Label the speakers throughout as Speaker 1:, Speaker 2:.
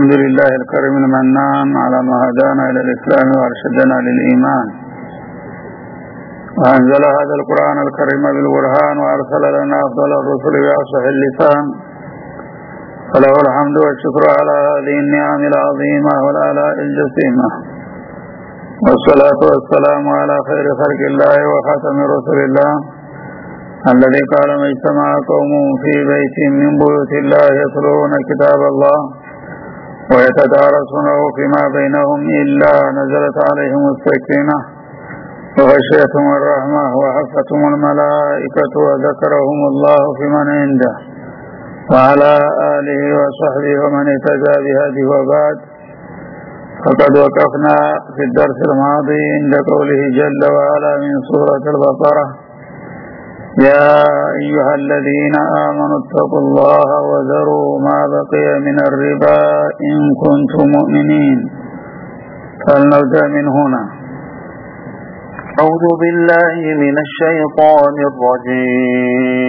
Speaker 1: الحمد لله الكريم المنان على ما هدانا إلى الإسلام وأرشدنا للإيمان. وأنزل هذا القرآن الكريم بالبرهان وأرسل لنا أفضل الرسل بأصح اللسان. فله الحمد والشكر على هذه النعم العظيمة والآلاء الجسيمة. والصلاة والسلام على خير خلق الله وخاتم رسل الله. الذي قال ما اجتمع قوم في بيت من بيوت الله يتلون كتاب الله. ويتدارسونه فيما بينهم إلا نزلت عليهم السكينة. وغشيتهم الرحمة وحفتهم الملائكة وذكرهم الله في من عنده. وعلى آله وصحبه ومن اهتدى بهذه وبعد. فقد وقفنا في الدرس الماضي عند قوله جل وعلا من سورة البقرة. يا أيها الذين آمنوا اتقوا الله وذروا ما بقي من الربا إن كنتم مؤمنين. فلنبدأ من هنا.
Speaker 2: أعوذ بالله من الشيطان الرجيم.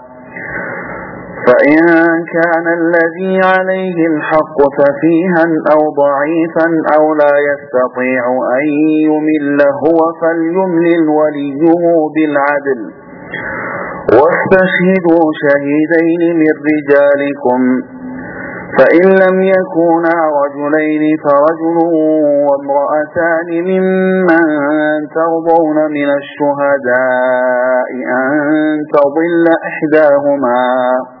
Speaker 2: فإن كان الذي عليه الحق سفيها أو ضعيفا أو لا يستطيع أن يمل هو فليملل وليه بالعدل. واستشهدوا شهيدين من رجالكم. فإن لم يكونا رجلين فرجل وامرأتان ممن ترضون من الشهداء أن تضل إحداهما.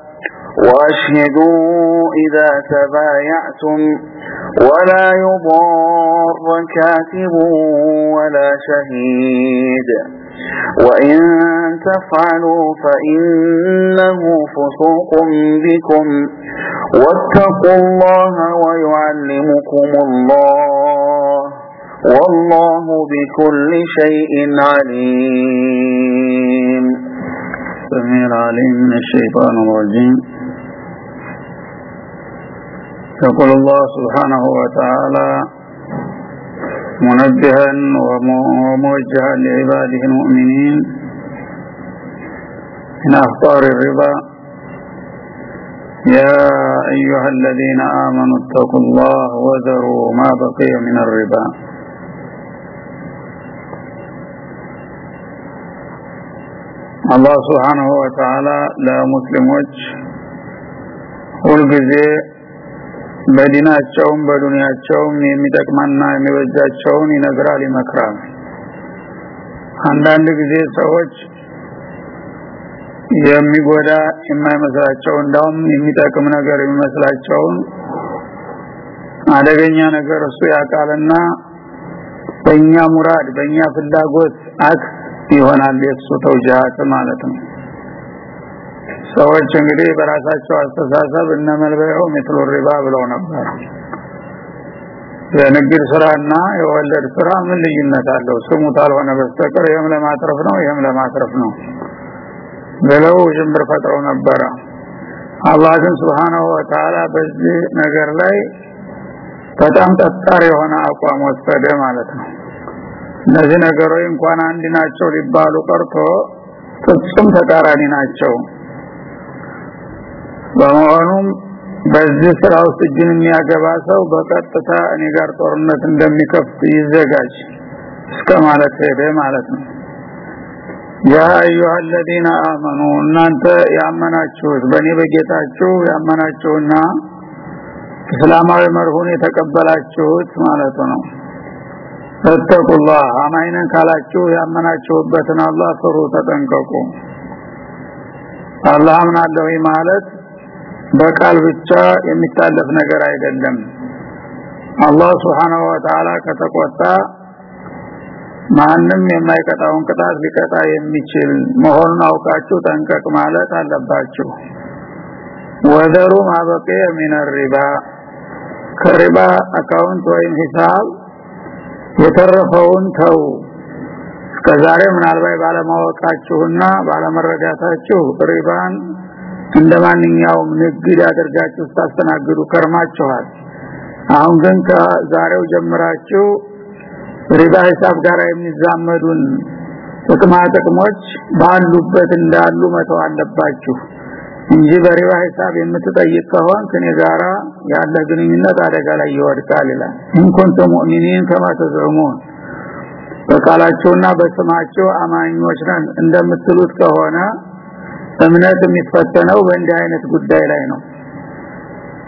Speaker 2: وأشهدوا إذا تبايعتم ولا يضار كاتب ولا شهيد وإن تفعلوا فإنه فسوق بكم واتقوا الله ويعلمكم الله والله بكل شيء عليم.
Speaker 1: السميع العليم من الشيطان الرجيم. يقول الله سبحانه وتعالى منبها وموجها لعباده المؤمنين من أخطار الربا يا أيها الذين آمنوا اتقوا الله وذروا ما بقي من الربا الله سبحانه وتعالى ለሙስሊሞች ሁልጊዜ በዲናቸውም በዱንያቸውም የሚጠቅማና የሚበጃቸውን ይነግራል ይመክራል። አንዳንድ ጊዜ ሰዎች የሚጎዳ የማይመስላቸው እንዳውም የሚጠቅም ነገር የሚመስላቸውን አደገኛ ነገር እሱ ያቃልና በእኛ ሙራድ በእኛ ፍላጎት አክስ ይሆናል የእሱ ተውጃት ማለት ነው ሰዎች እንግዲህ በራሳቸው አስተሳሰብ እነመልበያው ምትሉ ሪባ ብለው ነበር። የንግድ ስራና የወለድ ስራ ምን ልዩነት አለው? ስሙ ታልሆነ በስተቀር ይህም ለማትረፍ ነው ይህም ለማትረፍ ነው ብለው ጅምር ፈጥረው ነበረ አላህ ግን Wa Ta'ala በዚህ ነገር ላይ በጣም ጠጣር የሆነ አቋም ወሰደ ማለት ነው። እነዚህ ነገሮች እንኳን አንድ ናቸው ሊባሉ ቀርቶ ፍጹም ተቃራኒ ናቸው በመሆኑም በዚህ ስራ ውስጥ እጅን የሚያገባ ሰው በቀጥታ እኔ ጋር ጦርነት እንደሚከፍት ይዘጋጅ እስከ ማለት ሄደ ማለት ነው። ያ አዩሃ አለዚነ አመኑ እናንተ ያመናችሁት በእኔ በጌታችሁ ያመናችሁና እስላማዊ መርሁን የተቀበላችሁት ማለት ነው። ተተቁላህ አማይነን ካላችሁ ያመናችሁበትን አላህ ፍሩ ተጠንቀቁ። አላህ አምናለሁ ማለት በቃል ብቻ የሚታለፍ ነገር አይደለም። አላህ سبحانه وتعالى ከተቆጣ ማንም የማይቀጣውን ቅጣት ሊቀጣ የሚችል መሆኑን አውቃችሁ ጠንቀቅ ማለት አለባችሁ። وذروا ما بقي من الربا ከሪባ account ወይም ሂሳብ የተረፈውን ተው እስከዛሬ ምናልባት ባለማወቃችሁና ባለመረዳታችሁ ሪባን እንደማንኛውም ንግድ ያደርጋችሁ ስታስተናግዱ ከርማችኋል። አሁን ግን ከዛሬው ጀምራችሁ ሪባ ሂሳብ ጋር የሚዛመዱን ጥቅማ ጥቅሞች ባሉበት እንዳሉ መተው አለባችሁ እንጂ በሪባ ሂሳብ የምትጠይቅ ከሆን ከኔ ጋራ ያለ ግንኙነት አደጋ ላይ ይወድቃል ይላል። እንኩንቱ ሙእሚኒን ከማ ተዘሙን። በቃላቸውና በስማቸው አማኞች ነን እንደምትሉት ከሆነ እምነት የሚፈተነው በእንዲህ አይነት ጉዳይ ላይ ነው።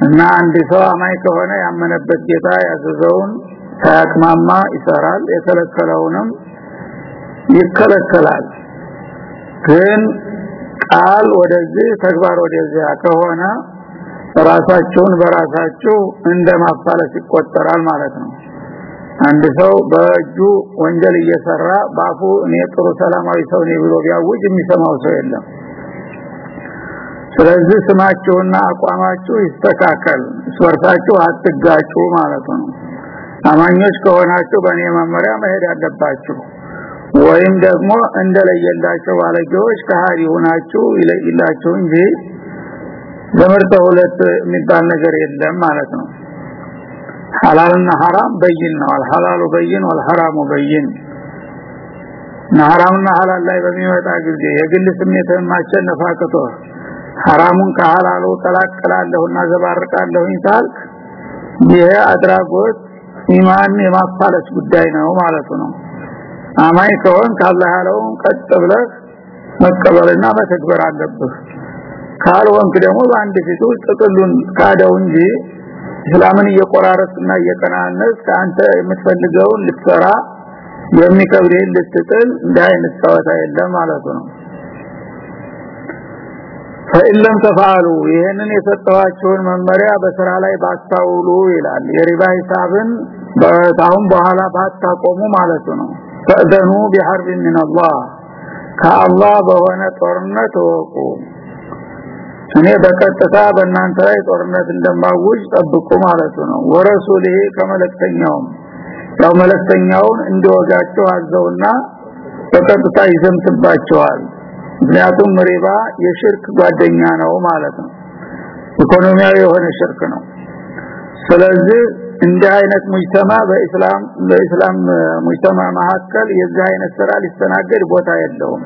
Speaker 1: እና አንድ ሰው አማኝ ከሆነ ያመነበት ጌታ ያዘዘውን ሳያቅማማ ይሰራል የከለከለውንም ይከለከላል። ግን ቃል ወደዚህ ተግባር ወደዚያ ከሆነ ራሳቸውን በራሳቸው እንደማፋለስ ይቆጠራል ማለት ነው። አንድ ሰው በእጁ ወንጀል እየሰራ ባፉ እኔ ጥሩ ሰላማዊ ሰው ነኝ ብሎ ቢያውጅ የሚሰማው ሰው የለም ስለዚህ ስማችሁና አቋማችሁ ይስተካከል። ስወርሳችሁ አትጋጩ ማለት ነው። አማኞች ከሆናችሁ በእኔ መመሪያ መሄድ አለባችሁ። ወይም ደግሞ እንደለየላቸው ባለጌዎች ከሃዲ ሆናችሁ ይለይላችሁ እንጂ ለምርተ ሁለት የሚባል ነገር የለም ማለት ነው። ሐላልና ሐራም በይን ነው። አልሐላሉ በይን ወልሐራሙ በይን። ሐራምና ሐላል ላይ በሚመጣ ጊዜ የግል ስሜትን ማሸነፍ ሐራሙን ከሐላሉ ቀላቅላለሁና ዘባርቃለሁ ታልክ ይሄ አድራጎት ኢማን የማፋለስ ጉዳይ ነው ማለቱ ነው። አማኝ ከሆን ካላህ ያለውን ቀጥ ብለህ መቀበልና መተግበር አለብህ። ካልሆንክ ደግሞ በአንድ ፊቱ ጥቅሉን ካደው እንጂ እስላምን እየቆራረጥና እየቀናነስ ከአንተ የምትፈልገውን ልትሰራ የሚከብድህን ልትጥል እንደ አይነት ጨዋታ የለም ማለቱ ነው ፈኢለም ተፋሉ ይህንን የሰጠዋቸውን መመሪያ በስራ ላይ ባታውሉ ይላል። የሪባ ሂሳብን በታሁን በኋላ ባታቆሙ ማለቱ ነው። ፈእዘኑ ቢሐርብ ምን አላህ ከአላህ በሆነ ጦርነት ወቁ እኔ በቀጥታ በእናንተ ላይ ጦርነት እንደማውጅ ጠብቁ ማለቱ ነው። ወረሱልህ ከመለክተኛውም ያው መለክተኛውን እንዲወጋቸው አዘውና በቀጥታ ይዘምትባቸዋል ምክንያቱም ሪባ የሽርክ ጓደኛ ነው ማለት ነው። ኢኮኖሚያዊ የሆነ ሽርክ ነው። ስለዚህ እንዲህ አይነት ሙጅተማ በእስላም በእስላም ሙጅተማ መካከል የዚህ አይነት ስራ ሊስተናገድ ቦታ የለውም።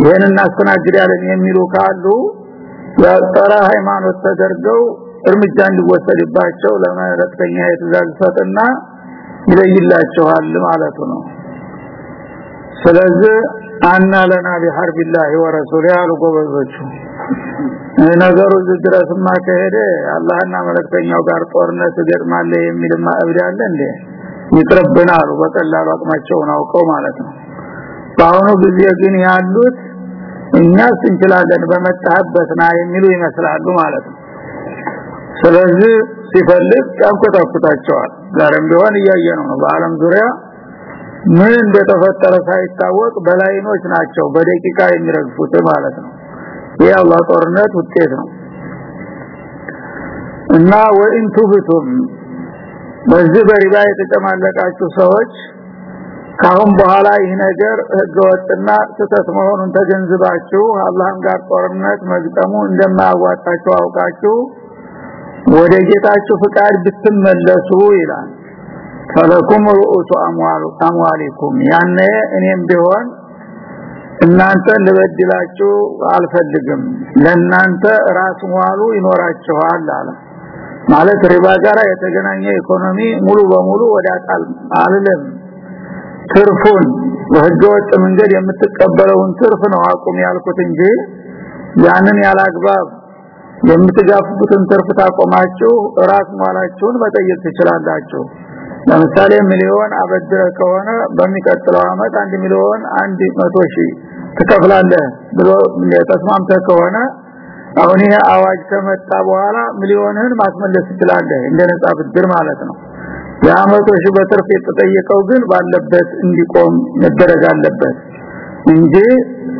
Speaker 1: ይሄን እናስተናግዳለን የሚሉ ካሉ ያጠራ ሃይማኖት ተደርገው እርምጃ እንዲወሰድባቸው ለመለክተኛ የትእዛዝ ሰጥና ይለይላቸዋል ማለቱ ነው ስለዚህ አና ለና ቢሐርብ الله ورسوله ያሉ ጎበዞቹ ነገሩ ድረስማ ከሄደ አላህና መልእክተኛው ጋር ጦርነት ገጥማለ የሚልማ እብድ አለ እንዴ ይቅርብናሉ በቀላሉ አቅማቸውን አውቀው ማለት ነው በአሁኑ ጊዜ ግን ያሉት እኛስ እንችላለን በመጣህበትና የሚሉ ይመስላሉ ማለት ነው ስለዚህ ሲፈልግ ያንኮታኩታቸዋል ዛሬም ቢሆን እያየነው ነው በአለም ዙሪያ ምን እንደተፈጠረ ሳይታወቅ በላይኖች ናቸው በደቂቃ የሚረግፉት ማለት ነው። ይህ አላህ ጦርነት ውጤት ነው። እና ወኢን ቱብቱም በዚህ በሪባ የተጨማለቃችሁ ሰዎች ካሁን በኋላ ይህ ነገር ህገወጥና ስህተት መሆኑን ተገንዝባችሁ አላህም ጋር ጦርነት መግጠሙ እንደማያዋጣችሁ አውቃችሁ ወደ ጌታችሁ ፍቃድ ብትመለሱ ይላል ፈለኩም ሩኡሱ አምዋሊኩም። ያነ እኔም ቢሆን እናንተ ልበድላችሁ አልፈልግም። ለናንተ ራስ ዋሉ ይኖራችኋል አለ። ማለት ሪባ ጋራ የተገናኘ ኢኮኖሚ ሙሉ በሙሉ ወደ አቃል አልልም። ትርፉን በህገወጥ መንገድ የምትቀበለውን ትርፍ ነው አቁም ያልኩት እንጂ ያንን ያላግባብ የምትጋፉትን ትርፍ ታቆማችሁ ራስ ሟላችሁን መጠየቅ ትችላላችሁ ለምሳሌ ሚሊዮን አበድረ ከሆነ በሚቀጥለው አመት አንድ ሚሊዮን አንድ መቶ ሺህ ትከፍላለህ ብሎ ተስማምተ ከሆነ አሁን አዋጅ ከመጣ በኋላ ሚሊዮንህን ማስመለስ ትችላለህ እንደ ነጻ ብድር ማለት ነው። የአመቶ ሺህ በትርፍ የተጠየቀው ግን ባለበት እንዲቆም መደረግ አለበት እንጂ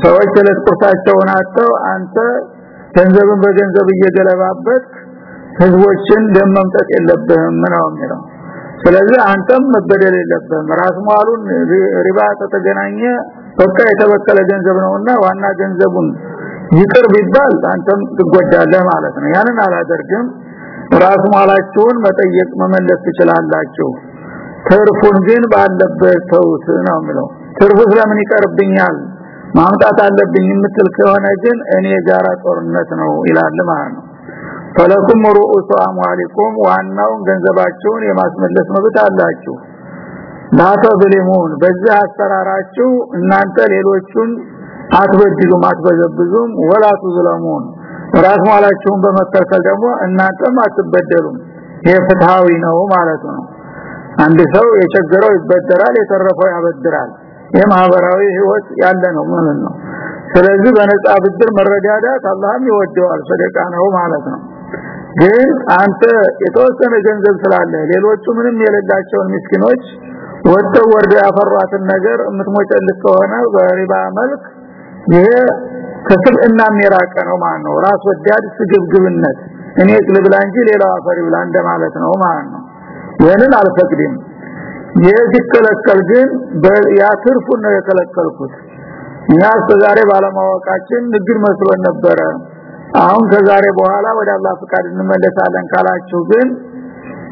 Speaker 1: ሰዎች ለጥቁርታቸውን አጥተው አንተ ገንዘብን በገንዘብ እየገለባበት ህዝቦችን ደም መምጠጥ የለብህም ነው የሚለው ስለዚህ አንተም መበደል የለብህም። ራስ ሟሉን ሪባ ተገናኘ በቃ የተበከለ ገንዘብ ነውና ዋና ገንዘቡን ይቅር ቢባል አንተም ትጎዳለህ ማለት ነው። ያንን አላደርግም። ራስ ሟላችሁን መጠየቅ መመለስ ትችላላችሁ። ትርፉን ግን ባለበት ተውት ነው የሚለው ትርፉ ስለምን ይቀርብኛል? ማምጣት አለብኝ የምትል ከሆነ ግን እኔ ጋራ ጦርነት ነው ይላል ማለት ነው ፈለኩም ሩኡሱ አምዋሊኩም ዋናውን ገንዘባችሁን የማስመለስ መብት አላችሁ። ላተብሊሙን በዚህ አሰራራችሁ እናንተ ሌሎቹን አትበድሉም አትበዘብዙም ወላ ትዝለሙን። ራስ ማላችሁን በመከልከል ደግሞ እናንተም አትበደሉም። ይሄ ፍትሃዊ ነው ማለት ነው። አንድ ሰው የቸገረው ይበደራል የተረፈው ያበድራል። የማህበራዊ ህይወት ያለ ነው ማለት ነው። ስለዚህ በነጻ ብድር መረዳዳት አላህም ይወደዋል ሰደቃ ነው ማለት ነው ግን አንተ የተወሰነ ገንዘብ ስላለ ሌሎቹ ምንም የሌላቸውን ምስኪኖች ወጥተው ወርደ ያፈሯትን ነገር የምትሞጨልክ ከሆነ በሪባ መልክ ይሄ ከስብዕና የራቀ ነው ማለት ነው። ራስ ወዳድ ስግብግብነት እኔ ልብላ እንጂ ሌላው አፈር ይብላ እንደማለት ነው ማለት ነው። ይህንን አልፈቅድም። ይህ ሲከለከል ግን ያትርፉን ነው የከለከልኩት እኛ እስከዛሬ ባለማወቃችን ንግድ መስሎን ነበረ አሁን ከዛሬ በኋላ ወደ አላህ ፍቃድ እንመለሳለን ካላችሁ ግን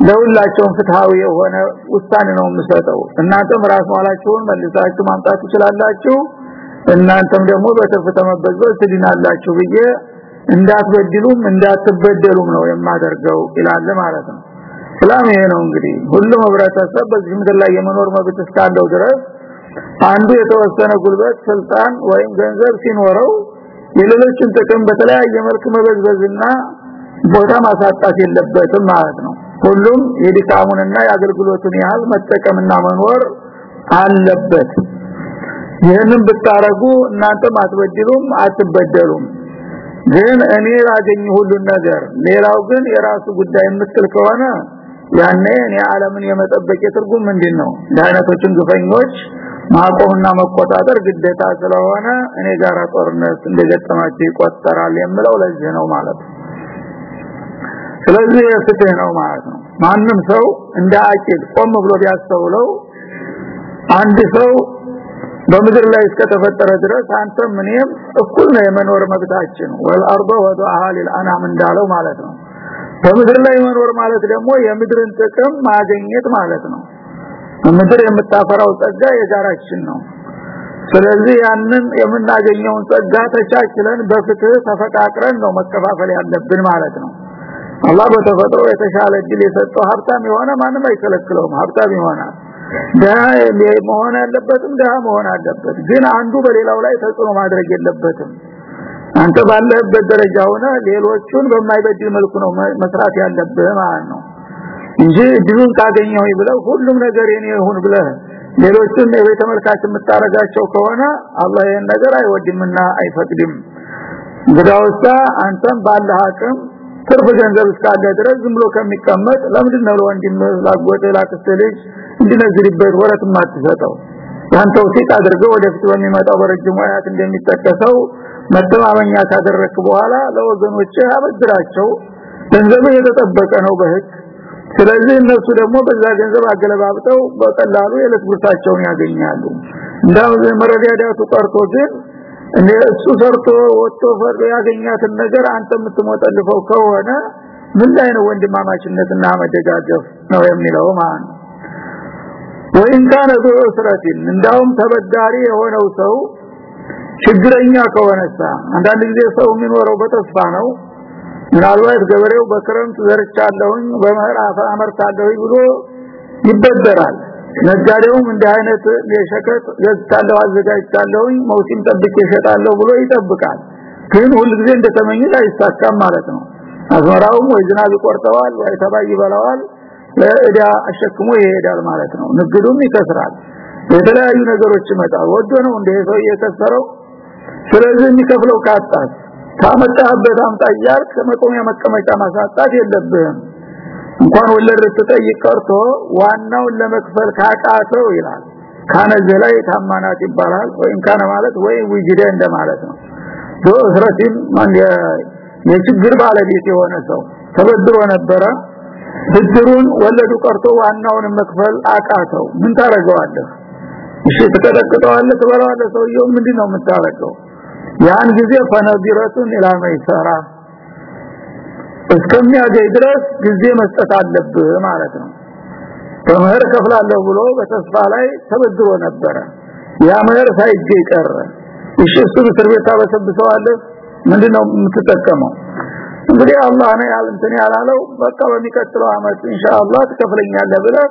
Speaker 1: ለሁላቸውም ፍትሃዊ የሆነ ውሳኔ ነው የምሰጠው። እናንተም ራስ ማላችሁን መልሳችሁ ማምጣት ትችላላችሁ። እናንተም ደግሞ በትርፍ ተመበዝበዝ ትድናላችሁ ብዬ እንዳትበድሉም እንዳትበደሉም ነው የማደርገው ይላል ማለት ነው። ሰላም ይሄ ነው እንግዲህ። ሁሉም ህብረተሰብ በዚህ ምድር ላይ የመኖር መብት እስካለው ድረስ አንዱ የተወሰነ ጉልበት ስልጣን ወይም ገንዘብ ሲኖረው የሌሎችን ጥቅም በተለያየ መልክ መበዝበዝና ቦታ ማሳጣት የለበትም ማለት ነው። ሁሉም የድካሙንና የአገልግሎቱን ያህል መጠቀምና መኖር አለበት። ይህንን ብታረጉ እናንተም አትበድሉም አትበደሉም። ግን እኔ ላገኝ ሁሉን ነገር ሌላው ግን የራሱ ጉዳይ የምትል ከሆነ ያኔ እኔ ዓለምን የመጠበቅ ትርጉም ምንድነው? ለአይነቶችን ግፈኞች ማቆምና መቆጣጠር ግዴታ ስለሆነ እኔ ጋራ ጦርነት እንደገጠማቸው ይቆጠራል የምለው ለዚህ ነው ማለት ነው። ስለዚህ ፍትህ ነው ማለት ነው። ማንም ሰው እንደ አቂል ቆም ብሎ ቢያስተውለው አንድ ሰው በምድር ላይ እስከተፈጠረ ድረስ አንተም እኔም እኩል ነው የመኖር መብታችን። ወልአርض ወዱአሃ ሊልአናም እንዳለው ማለት ነው። በምድር ላይ መኖር ማለት ደግሞ የምድርን ጥቅም ማግኘት ማለት ነው ምድር የምታፈራው ጸጋ የጋራችን ነው። ስለዚህ ያንን የምናገኘውን ጸጋ ተቻችለን በፍትህ ተፈቃቅረን ነው መከፋፈል ያለብን ማለት ነው። አላህ በተፈጥሮ የተሻለ እድል የሰጠው ሀብታም የሆነ ማንም አይከለክለውም። ሀብታም ይሆናል። ደሃ መሆን ያለበትም ደሃ መሆን አለበት። ግን አንዱ በሌላው ላይ ተጽዕኖ ማድረግ የለበትም። አንተ ባለህበት ደረጃ ሆነ ሌሎቹን በማይበድል መልኩ ነው መስራት ያለብህ ማለት ነው እንጂ እድሉን ካገኘው ብለው ሁሉም ነገር የኔ ይሁን ብለህ ሌሎችን የቤተ መልካች ከሆነ አላህ ይህን ነገር አይወድምና አይፈቅድም። እንግዳውሳ አንተም ባለህ አቅም ትርፍ ገንዘብ እስካለ ድረስ ዝም ብሎ ከሚቀመጥ ለምንድን ነው ለወንድም ላጎተ ላክስተ ልጅ እንድነዝርበት ወረት ማትሰጠው ያንተው ሲቅ አድርገው ወደፊት በሚመጣው በረጅሙ አያት እንደሚጠቀሰው መተማመኛ ካደረክ በኋላ ለወገኖች አበድራቸው። ገንዘብ የተጠበቀ ነው በህግ ስለዚህ እነሱ ደግሞ በዛ ገንዘብ አገለባብጠው በቀላሉ የዕለት ጉርሳቸውን ያገኛሉ። እንዳው መረዳዳቱ ቀርቶ ግን እሱ ሰርቶ ወጥቶ ፈርዶ ያገኛትን ነገር አንተ የምትሞጠልፈው ከሆነ ምን ላይ ነው ወንድማማችነትና መደጋገፍ ነው የሚለው ነው። ወይን ካነ ዱስረቲን እንዳውም ተበዳሪ የሆነው ሰው ችግረኛ ከሆነሳ አንዳንድ ጊዜ ሰው የሚኖረው በተስፋ ነው ምናልባት ገበሬው በክረምት ዘርቻለሁኝ በመኸር አመርታለሁኝ ብሎ ይበደራል። ነጋዴውም እንደ አይነት የሸቀጥ ገዝታለሁ አዘጋጅታለሁኝ መውሲም ጠብቄ እሸጣለሁ ብሎ ይጠብቃል። ግን ሁሉ ጊዜ እንደተመኙት አይሳካም ማለት ነው። አዝመራውም ወይ ዝናብ ይቆርጠዋል ወይ ተባይ ይበላዋል ለእዳ አሸክሞ ይሄዳል ማለት ነው። ንግዱም ይከስራል። የተለያዩ ነገሮች ይመጣል ወዶ ነው እንደ ሰው እየከሰረው? ስለዚህ የሚከፍለው ካጣስ ካመጣበት አምጣ እያልክ መቆሚያ መቀመጫ ማሳጣት የለብህም። እንኳን ወለድ ተጠይቅ ቀርቶ ዋናውን ለመክፈል ካቃተው ይላል። ካነ ላይ ታማናት ይባላል ወይም ካነ ማለት ወይ ውጅደ እንደማለት ነው። ዶስረቲን ማን የችግር ባለቤት የሆነ ሰው ተበድሮ ነበረ። ብድሩን ወለዱ ቀርቶ ዋናውን መክፈል አቃተው። ምን ታረገዋለህ እሺ ተቀጠቅጠዋለህ ትበላዋለህ ሰውየው ምንድነው የምታረገው ያን ጊዜ ፈነቢረቱን ኢላ መይሰራ እስከሚያገኝ ድረስ ጊዜ መስጠት አለብህ ማለት ነው። በመህር ከፍላለሁ ብሎ በተስፋ ላይ ተበድሮ ነበረ። ያ መህር ሳይገኝ ቀረ። እሺ እሱ እስር ቤት ታበሰብሰዋለህ? ምንድነው የምትጠቀመው? እንግዲህ አላህ ነው ያልንተን ያላለው። በቃ በሚቀጥለው አመት ኢንሻአላህ ትከፍለኛለህ ብለህ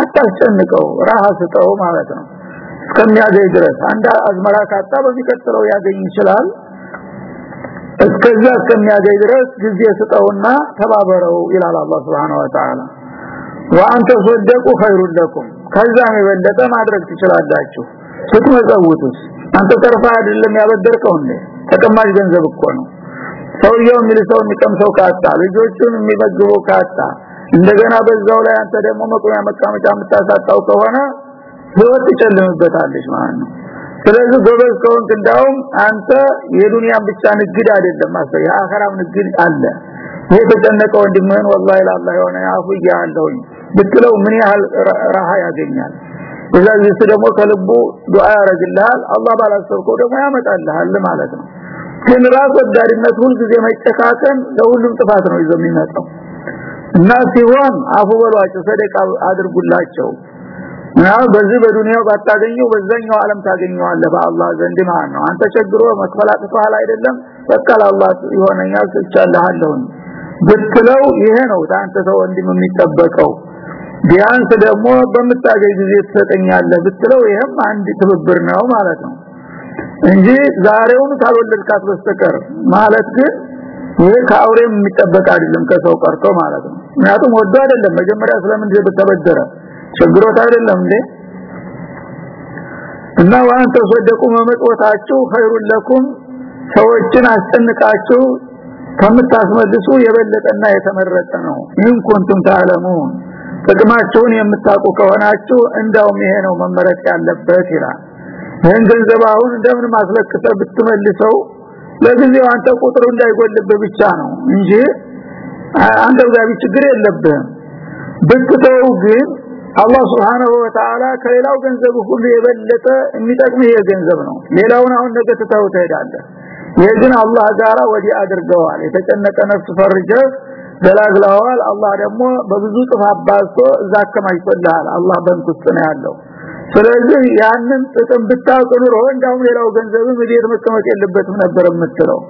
Speaker 1: አታስጨንቀው ራህ ስጠው ማለት ነው እስከሚያገኝ ድረስ አንድ አዝመራ ካጣ በሚቀጥለው ያገኝ ይችላል። እስከዛ እስከሚያገኝ ድረስ ጊዜ ስጠውና ተባበረው ይላል አላህ Subhanahu Wa Ta'ala ወአንተ ሶደቁ ኸይሩን ለኩም ከዛም የበለጠ ማድረግ ትችላላችሁ። ስትመጸውቱስ? አንተ ተርፋ አይደለም ያበደርከው እንዴ? ተቀማጭ ገንዘብ እኮ ነው። ሰውየው የሚልሰው የሚቀምሰው ካጣ ልጆቹን የሚመግበው ካጣ እንደገና በዛው ላይ አንተ ደግሞ መቆያ መቀመጫ የምታሳጣው ከሆነ ህይወት ትጨልምበታለች ማለት ነው። ስለዚህ ጎበዝ ከሆንክ እንዳውም አንተ የዱንያን ብቻ ንግድ አይደለም ማለት የአኸራም ንግድ አለ። ይሄ ተጨነቀ ወንድምህን ወላሂ ለአላህ የሆነ አፉ ያለውኝ ብትለው ምን ያህል ረሃ ያገኛል? በዛ ጊዜ ደግሞ ከልቡ ዱዓ ያረግልሃል አላህ ባላሰብከው ደግሞ ያመጣልሃል ማለት ነው። ግን ራስ ወዳድነት ሁሉ ጊዜ መጨካከን ለሁሉም ጥፋት ነው ይዞ የሚመጣው። እና ሲሆን አፉ በሏቸው ሰደቃ አድርጉላቸው እና በዚህ በዱንያው ባታገኘው በዛኛው ዓለም ታገኘዋለህ በአላህ ዘንድ ማለት ነው። አንተ ቸግሮ መክፈላት ተኋላ አይደለም? በቃ ለአላህ ይሆነኛል ስቻለሃለሁ ብትለው ይሄ ነው ታንተ ሰው ወንድም የሚጠበቀው። ቢያንስ ደግሞ በምታገኝ ጊዜ ትሰጠኛለህ ብትለው ይሄም አንድ ትብብር ነው ማለት ነው። እንጂ ዛሬውን ካልወለድካት በስተቀር ማለት ግን ይሄ ከአውሬም የሚጠበቅ አይደለም ከሰው ቀርቶ ማለት ነው። ምክንያቱም ወዶ አይደለም። መጀመሪያ ስለምን ተበደረ ችግሮት አይደለም እንዴ? እና ዋንተ ተሰደቁ መመጥወታችሁ ኸይሩን ለኩም ሰዎችን አስጨንቃችሁ ከምታስመልሱ የበለጠና የተመረጠ ነው። ይህን ኩንቱም ታለሙን ጥቅማቸውን የምታውቁ ከሆናችሁ እንዳውም ይሄ ነው መመረጥ ያለበት ይላል። ይህን ገንዘብ አሁን እንደምን ማስለክተ ብትመልሰው? ለጊዜው አንተ ቁጥሩ እንዳይጎልብህ ብቻ ነው እንጂ አንተ ጋር ችግር የለብህም። ብትተው ግን አላህ Subhanahu Wa Ta'ala ከሌላው ገንዘብ ሁሉ የበለጠ የሚጠቅምህ የገንዘብ ነው። ሌላውን አሁን ነገ ትተው ትሄዳለህ። ይሄን አላህ ጋራ ወዲህ አድርገዋል። የተጨነቀ ነፍስ ፈርጀህ ገላግለዋል። አላህ ደግሞ በብዙ ጥፍ አባዝቶ እዛ አከማችቶልሃል። አላህ በንኩስ ነው ያለው። ስለዚህ ያንን ጥቅም ብታውቅ ኑሮ እንዳውም ሌላው ገንዘብ ቤት መቀመጥ የለበትም ነበር የምትለው።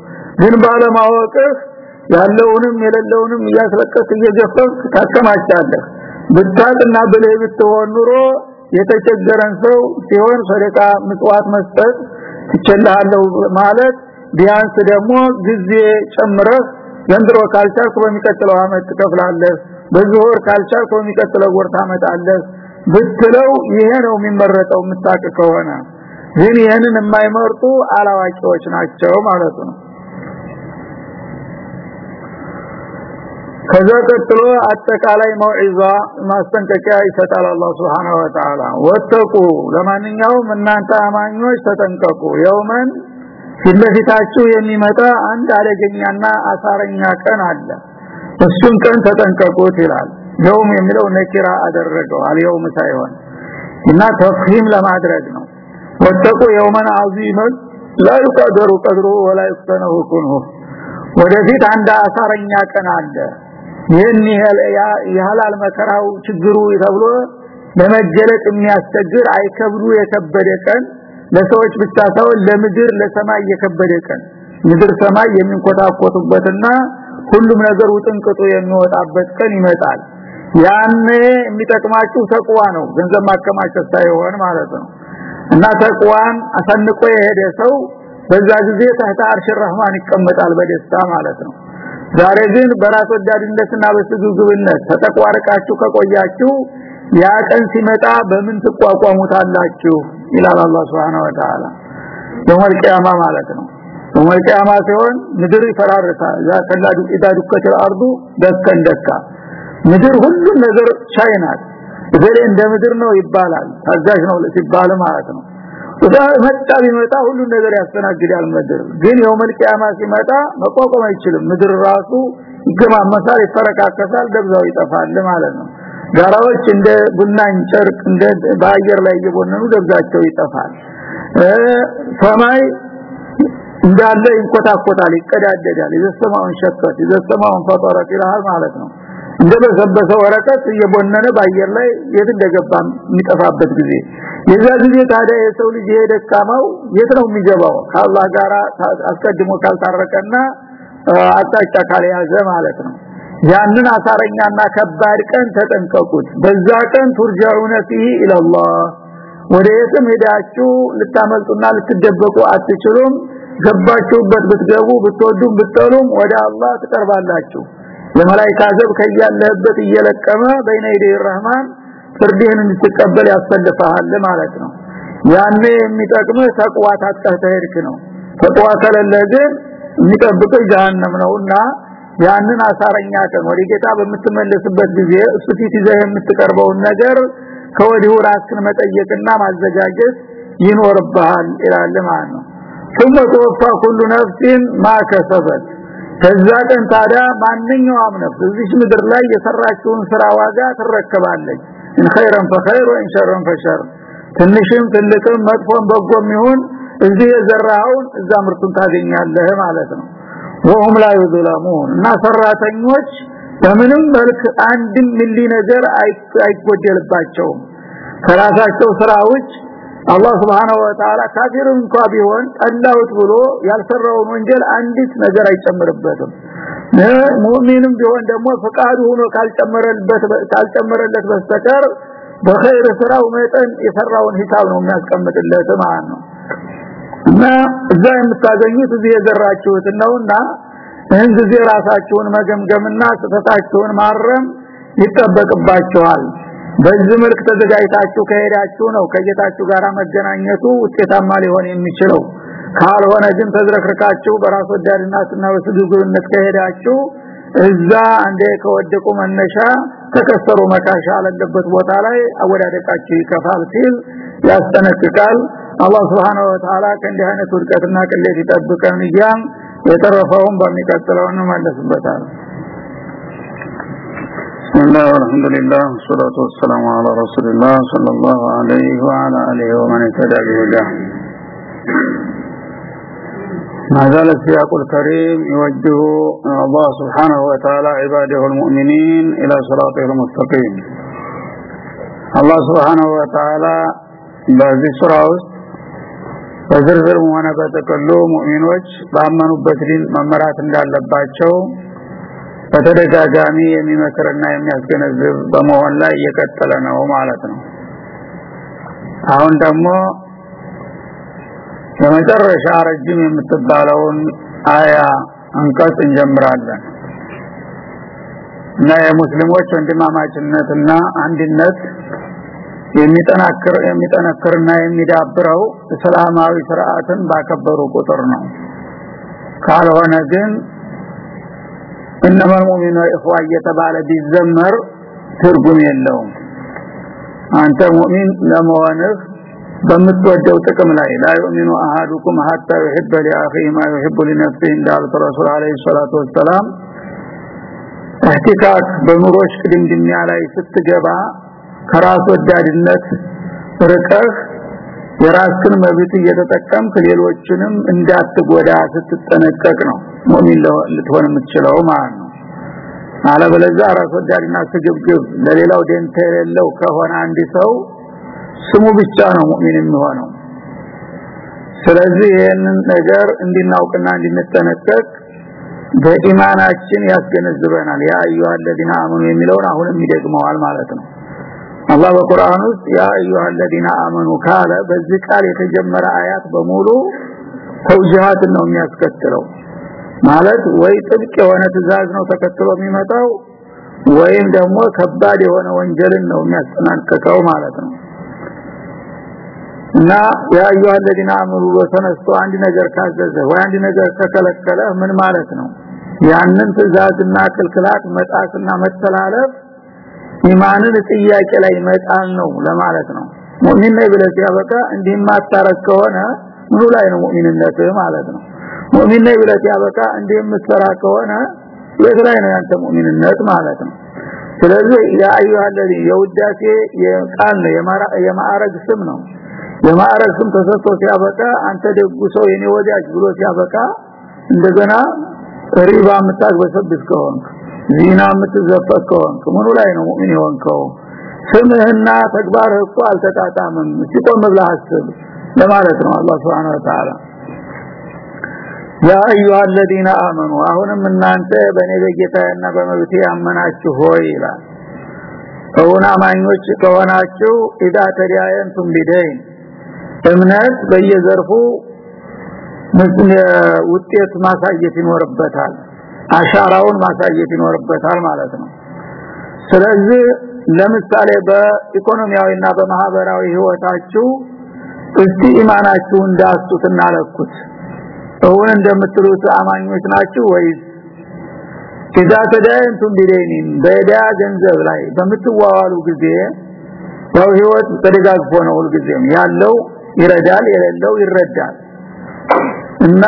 Speaker 1: ግን ባለማወቅህ ያለውንም የሌለውንም እያስለቀስ እየገፈፍ ታከማቻለህ ብታጥና ብለህ ብትሆን ኑሮ የተቸገረን ሰው ሲሆን ሰደቃ ምጽዋት መስጠት ትችላለህ ማለት ቢያንስ ደግሞ ጊዜ ጨምረህ ዘንድሮ ካልቻልክ በሚቀጥለው አመት ትከፍላለህ ወር ካልቻልክ በሚቀጥለው ወር ታመጣለህ ብትለው ይሄ ነው የሚመረጠው። ምታቅ ከሆነ ግን ይሄንን የማይመርጡ አላዋቂዎች ናቸው ማለት ነው ከዛ ቀጥሎ አጠቃላይ መውዒዛ ማስጠንቀቂያ ይሰጣል አላህ Subhanahu Wa Ta'ala ወተቁ። ለማንኛውም እናንተ አማኞች ተጠንቀቁ። የውመን ፊትለፊታችሁ የሚመጣ አንድ አደገኛና አሳረኛ ቀን አለ። እሱን ቀን ተጠንቀቁት ይላል። የውም የሚለው ነኪራ አደረገው። አልየውም ሳይሆን እና ተፍሂም ለማድረግ ነው። ወተቁ የውመን አዚመን ቀድሩ ወላ ይስተነሁ ኩንሁ ወደፊት አንድ አሳረኛ ቀን አለ ይህን የሐላል መከራው ችግሩ ተብሎ ለመገለጥ የሚያስቸግር አይከብዱ የከበደ ቀን ለሰዎች ብቻ ሳይሆን ለምድር ለሰማይ የከበደ ቀን። ምድር ሰማይ የሚንኮታኮቱበትና ሁሉም ነገር ውጥንቅጡ የሚወጣበት ቀን ይመጣል። ያኔ የሚጠቅማችሁ ተቅዋ ነው ገንዘብ ማከማቸት ሳይሆን ማለት ነው። እና ተቅዋን አሰንቆ የሄደ ሰው በዛ ጊዜ ተህተ አርሽ ረህማን ይቀመጣል በደስታ ማለት ነው ዛሬ ግን በራስ ወዳድነትና በስግብግብነት ተጠቋርቃችሁ ከቆያችሁ ያ ቀን ሲመጣ በምን ትቋቋሙታላችሁ? ይላል አላህ Subhanahu Wa Ta'ala ቂያማ ማለት ነው። ቂያማ ሲሆን ምድር ይፈራርሳል። ያ ከላዱ ኢዳዱከት አርዱ ደከን ደካ። ምድር ሁሉም ነገር ቻይናት ዘሬ እንደ ምድር ነው ይባላል። ታዛዥ ነው ሲባል ማለት ነው ወዳ መጣ ቢመጣ ሁሉ ነገር ያስተናግዳል ምድር። ግን የውመል ቂያማ ሲመጣ መቋቋም አይችልም። ምድር ራሱ ይገማመሳል ይፈረካከሳል ደብዛው ይጠፋል ማለት ነው። ጋራዎች እንደ ቡናኝ ጨርቅ እንደ በአየር ላይ እየቦነኑ ደብዛቸው ይጠፋል። ሰማይ እንዳለ ይንቆታቆታል ይቀዳደዳል። የዘሰማውን ሸከት የዘሰማውን ፈጠረት ይላል ማለት ነው እንደበሰበሰ ወረቀት እየቦነነ በአየር ላይ የት እንደገባ የሚጠፋበት ጊዜ። የዛ ጊዜ ታዲያ የሰው ልጅ የደካማው የት ነው የሚገባው? ከአላህ ጋር አስቀድሞ ካልታረቀና አጣጫ ካልያዘ ማለት ነው። ያንን አሳረኛና ከባድ ቀን ተጠንቀቁት። በዛ ቀን ቱርጃኡነ ፊሂ ኢላላህ ወደ የትም ሄዳችሁ ልታመልጡና ልትደበቁ አትችሉም። ገባችሁበት ብትገቡ ብትወዱም ብትጠሉም ወደ አላህ ትቀርባላችሁ የመላእክት ዘብ ከያለህበት እየለቀመ በይነ ይደይ ረህማን ፍርድህን እንድትቀበል ያስፈልፋል ማለት ነው ያኔ የሚጠቅምህ ተቅዋ ታጥቀህ ተሄድክ ነው ተቅዋ ከሌለ ግን የሚጠብቅህ ጀሃነም ነውና ያንን አሳረኛ ቀን ወደ ጌታ በምትመለስበት ጊዜ እሱ ፊት ይዘህ የምትቀርበውን ነገር ከወዲሁ ራስን መጠየቅና ማዘጋጀት ይኖርብሃል ይላል ማለት ነው ثم توفى كل نفس ما كسبت ከዛ ቀን ታዲያ ማንኛውም ነፍስ እዚህ ምድር ላይ የሰራችውን ስራ ዋጋ ትረከባለች። እንخيرን ፈخير ወይን ሸርን ፈሸር። ትንሽም ትልቅም መጥፎም በጎም ይሁን እዚህ የዘራውን እዛ ምርቱን ታገኛለህ ማለት ነው። ወሁም ላይ ظلمون እና ሰራተኞች በምንም መልክ አንድም ሚሊ ነገር አይጎደልባቸውም። ከራሳቸው ስራዎች አላህ Subhanahu Wa Ta'ala ካፊር እንኳን ቢሆን ጠላውት ብሎ ያልሰራውን ወንጀል አንዲት ነገር አይጨምርበትም። ሙእሚንም ቢሆን ደግሞ ፈቃዱ ሆኖ ካልጨመረለት ካልጨመረለት በስተቀር በኸይር ስራው መጠን የሰራውን ሂሳብ ነው የሚያስቀምጥለት ማለት ነው። እና እዛ የምታገኙት እዚህ የዘራችሁት ነውና ይህን ራሳችሁን መገምገምና ስህተታችሁን ማረም ይጠበቅባችኋል በዚህ መልክ ተዘጋጅታችሁ ከሄዳችሁ ነው ከጌታችሁ ጋር መገናኘቱ ውጤታማ ሊሆን የሚችለው። ካልሆነ ግን ተዝረክርካችሁ በራስ ወዳድነትና በስግብግብነት ከሄዳችሁ እዛ አንዴ ከወደቁ መነሻ ተከሰሩ መካሻ አለበት ቦታ ላይ አወዳደቃችሁ ይከፋል ሲል ያስጠነቅቃል። አላህ Subhanahu Wa ከእንዲህ አይነት ውድቀትና ቅሌት ይጠብቀን እያም የተረፈውን በሚቀጥለው እንመለስበታል
Speaker 2: بسم الله والحمد لله والصلاة والسلام على رسول الله صلى الله عليه وعلى آله ومن اهتدى بهداه ما زال السياق الكريم يوجه الله سبحانه وتعالى عباده المؤمنين إلى صراطه المستقيم الله سبحانه وتعالى
Speaker 1: በዚህ ሱራ ውስጥ በዝርዝር ሆነ በጥቅሉ ሙእሚኖች ባመኑበት ዲን መመራት እንዳለባቸው በተደጋጋሚ የሚመክርና የሚያስገነዝብ በመሆን ላይ እየቀጠለ ነው ማለት ነው። አሁን ደግሞ የመጨረሻ ረጅም የምትባለውን አያ አንቀጽ እንጀምራለን። እና የሙስሊሞች ወንድማማችነትና አንድነት የሚጠናክር የሚጠነክርና የሚዳብረው እስላማዊ ስርዓትን ባከበሩ ቁጥር ነው። ካልሆነ ግን እነማ ሙእሚኑ ኢኽዋ እየተባለ ቢዘመር ትርጉም የለውም። አንተ ሙእሚን ለመሆንህ በምትወደው ጥቅም ላይ ላ ዩእሚኑ አሐዱኩም ሐታ ይሕበ ሊአኺሂ ማ ዩሕቡ ሊነፍሲሂ እንዳሉት ረሱል አለይሂ ሰላቱ ወሰላም እህቲካክ በኑሮች ቅድምድሚያ ላይ ስትገባ ከራስ ወዳድነት ርቀህ የራስን መብት እየተጠቀምክ ሌሎችንም እንዳትጎዳ ስትጠነቀቅ ነው ሙእሚን ልትሆን የምትችለው ማለት ነው አለበለዚያ ራስ ወዳድና ስግብግብ ለሌላው ደንታ የሌለው ከሆነ አንድ ሰው ስሙ ብቻ ነው ሙእሚን የሚሆነው ስለዚህ ይህንን ነገር እንድናውቅና እንድንጠነቀቅ በኢማናችን ያስገነዝበናል ያ አዩሃ الذين آمنوا የሚለውን አሁንም ይደግመዋል ማለት ነው አላህ በቁርአን ውስጥ ያ አዩሃ الذين آمنوا ካለ በዚህ ቃል የተጀመረ አያት በሙሉ ተውጂሃት ነው የሚያስከትለው ማለት ወይ ጥብቅ የሆነ ትእዛዝ ነው ተከትሎ የሚመጣው ወይም ደግሞ ከባድ የሆነ ወንጀልን ነው የሚያስጠናቅቀው ማለት ነው እና ያ አዩሃ الذين آمنوا በተነስቶ አንድ ነገር ካዘዘ ወይ አንድ ነገር ከከለከለ ምን ማለት ነው ያንን ትእዛዝና ክልክላት መጣስና መተላለፍ ኢማንን ጥያቄ ላይ መጣል ነው ለማለት ነው ሙእሚን ነኝ ብለህ ሲያበቃ እንዲህ ማታረክ ከሆነ ምኑ ላይ ነው ሙእሚንነት ማለት ነው ሙእሚን ነኝ ብለህ ሲያበቃ እንዲህ የምትሰራ ከሆነ የት ላይ ነው ያንተ ሙእሚንነት ማለት ነው ስለዚህ ያ አዩሃ الذي የውዳሴ የቃል ነው የማዕረግ ስም ነው የማዕረግ ስም ተሰጥቶ ሲያበቃ አንተ ደጉ ሰው የኔ ወዳጅ ብሎ ሲያበቃ እንደገና ሪባ የምታግበሰብስ ከሆንክ ዚና የምትዘፈቅ ከሆንክ ምኑ ላይ ነው ሙእሚን የሆንከው ስምህና ተግባርህ እኮ አልተጣጣምም እስቲ ቆም ብለህ አስብ ለማለት ነው አላህ Subhanahu Wa Ta'ala ያ አዩሃ الذين آمنوا አሁንም እናንተ በእኔ በጌታዬና በመብቴ ያመናችሁ ሆይ ይላል እውን አማኞች ከሆናችሁ ኢዳ ተዲያየንቱም ቢደይን እምነት በየዘርፉ ውጤት ማሳየት ይኖርበታል አሻራውን ማሳየት ይኖርበታል ማለት ነው። ስለዚህ ለምሳሌ በኢኮኖሚያዊና በማህበራዊ ህይወታችሁ እስቲ ኢማናችሁ እንዳስቱትና ለኩት። እውን እንደምትሉት አማኞች ናችሁ ወይስ ኢዛ ተዳየንቱም ቢደይኒን በዳ ገንዘብ ላይ በምትዋዋሉ ጊዜ ያው ህይወት ተደጋግፎ ነው ሁልጊዜም ያለው ይረዳል የሌለው ይረዳል። እና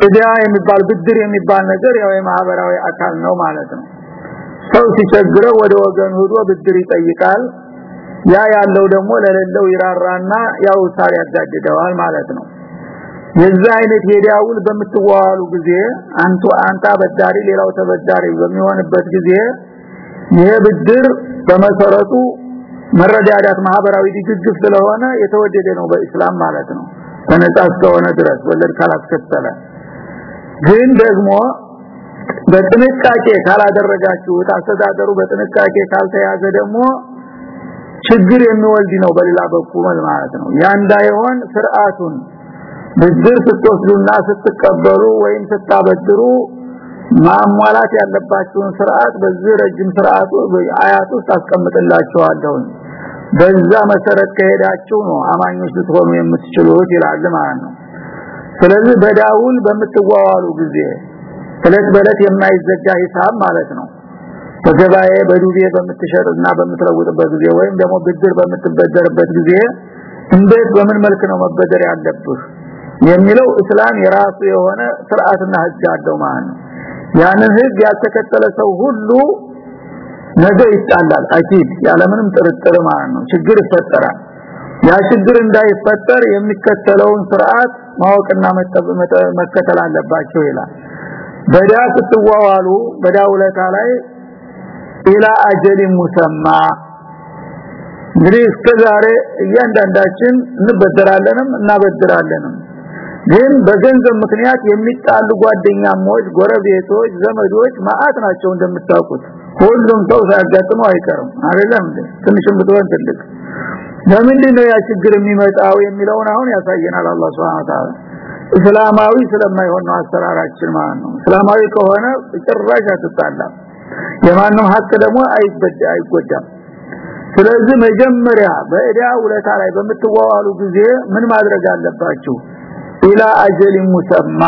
Speaker 1: እዳ የሚባል ብድር የሚባል ነገር ያው የማህበራዊ አካል ነው ማለት ነው። ሰው ሲቸግረው ወደ ወገን ሄዶ ብድር ይጠይቃል። ያ ያለው ደግሞ ለሌለው ይራራና ያው ሳር ያዳድደዋል ማለት ነው። የዛ አይነት የዳውል በምትዋዋሉ ጊዜ አንቱ አንታ በዳሪ ሌላው ተበዳሪ በሚሆንበት ጊዜ ይሄ ብድር በመሰረቱ መረዳዳት ማህበራዊ ድግግፍ ስለሆነ የተወደደ ነው በእስላም ማለት ነው። ተነጻ እስከሆነ ድረስ ወለድ ካላስከተለ ግን ደግሞ በጥንቃቄ ካላደረጋችሁ አስተዳደሩ በጥንቃቄ ካልተያዘ ደግሞ ችግር የሚወልድ ነው በሌላ በኩል ማለት ነው። ያ እንዳይሆን ስርዓቱን ብድር ስትወስዱና ስትቀበሉ ወይም ስታበድሩ ማሟላት ያለባችሁን ስርዓት በዚህ ረጅም ስርዓቱ አያቱ ታስቀምጥላችኋለሁ በዛ መሰረት ከሄዳችሁ ነው አማኞች ልትሆኑ የምትችሉት ይላል ማለት ነው ስለዚህ በዳውል በምትዋዋሉ ጊዜ እለት በለት የማይዘጋ ሂሳብ ማለት ነው። በገበያ በዱቤ በምትሸጥና በምትለውጥበት ጊዜ ወይም ደግሞ ብድር በምትበደርበት ጊዜ እንዴት በምን መልክ ነው መበደር ያለብህ? የሚለው እስላም የራሱ የሆነ ስርዓትና ህግ አለው ማለት ነው። ያንን ህግ ያልተከተለ ሰው ሁሉ ነገ ይጣላል። አኪድ ያለምንም ጥርጥር ማለት ነው። ችግር ይፈጠራል ያ ችግር እንዳይፈጠር የሚከተለውን ስርዓት ማወቅና መከተል አለባቸው ይላል። በዳ ስትዋዋሉ በዳ ውለታ ላይ ኢላ አጀል ሙሰማ። እንግዲህ እስከዛሬ እያንዳንዳችን እንበደራለንም እናበድራለንም። ግን በገንዘብ ምክንያት የሚጣሉ ጓደኛሞች ጎረቤቶች ዘመዶች ማአት ናቸው እንደምታውቁት። ሁሉም ሰው ሳያጋጥመው አይቀርም። አይደለም ትንሽም ብትሆን ትልቅ ለምንድን ነው ያ ችግር የሚመጣው የሚለውን አሁን ያሳየናል አላህ Subhanahu Ta'ala እስላማዊ ስለማይሆን ነው አሰራራችን ማለት ነው። እስላማዊ ከሆነ ጭራሽ አትጣላም። የማንም ሀቅ ደግሞ አይበዳ አይጎዳም። ስለዚህ መጀመሪያ በእዳ ውለታ ላይ በምትዋዋሉ ጊዜ ምን ማድረግ አለባችሁ? ኢላ አጀል ሙሰማ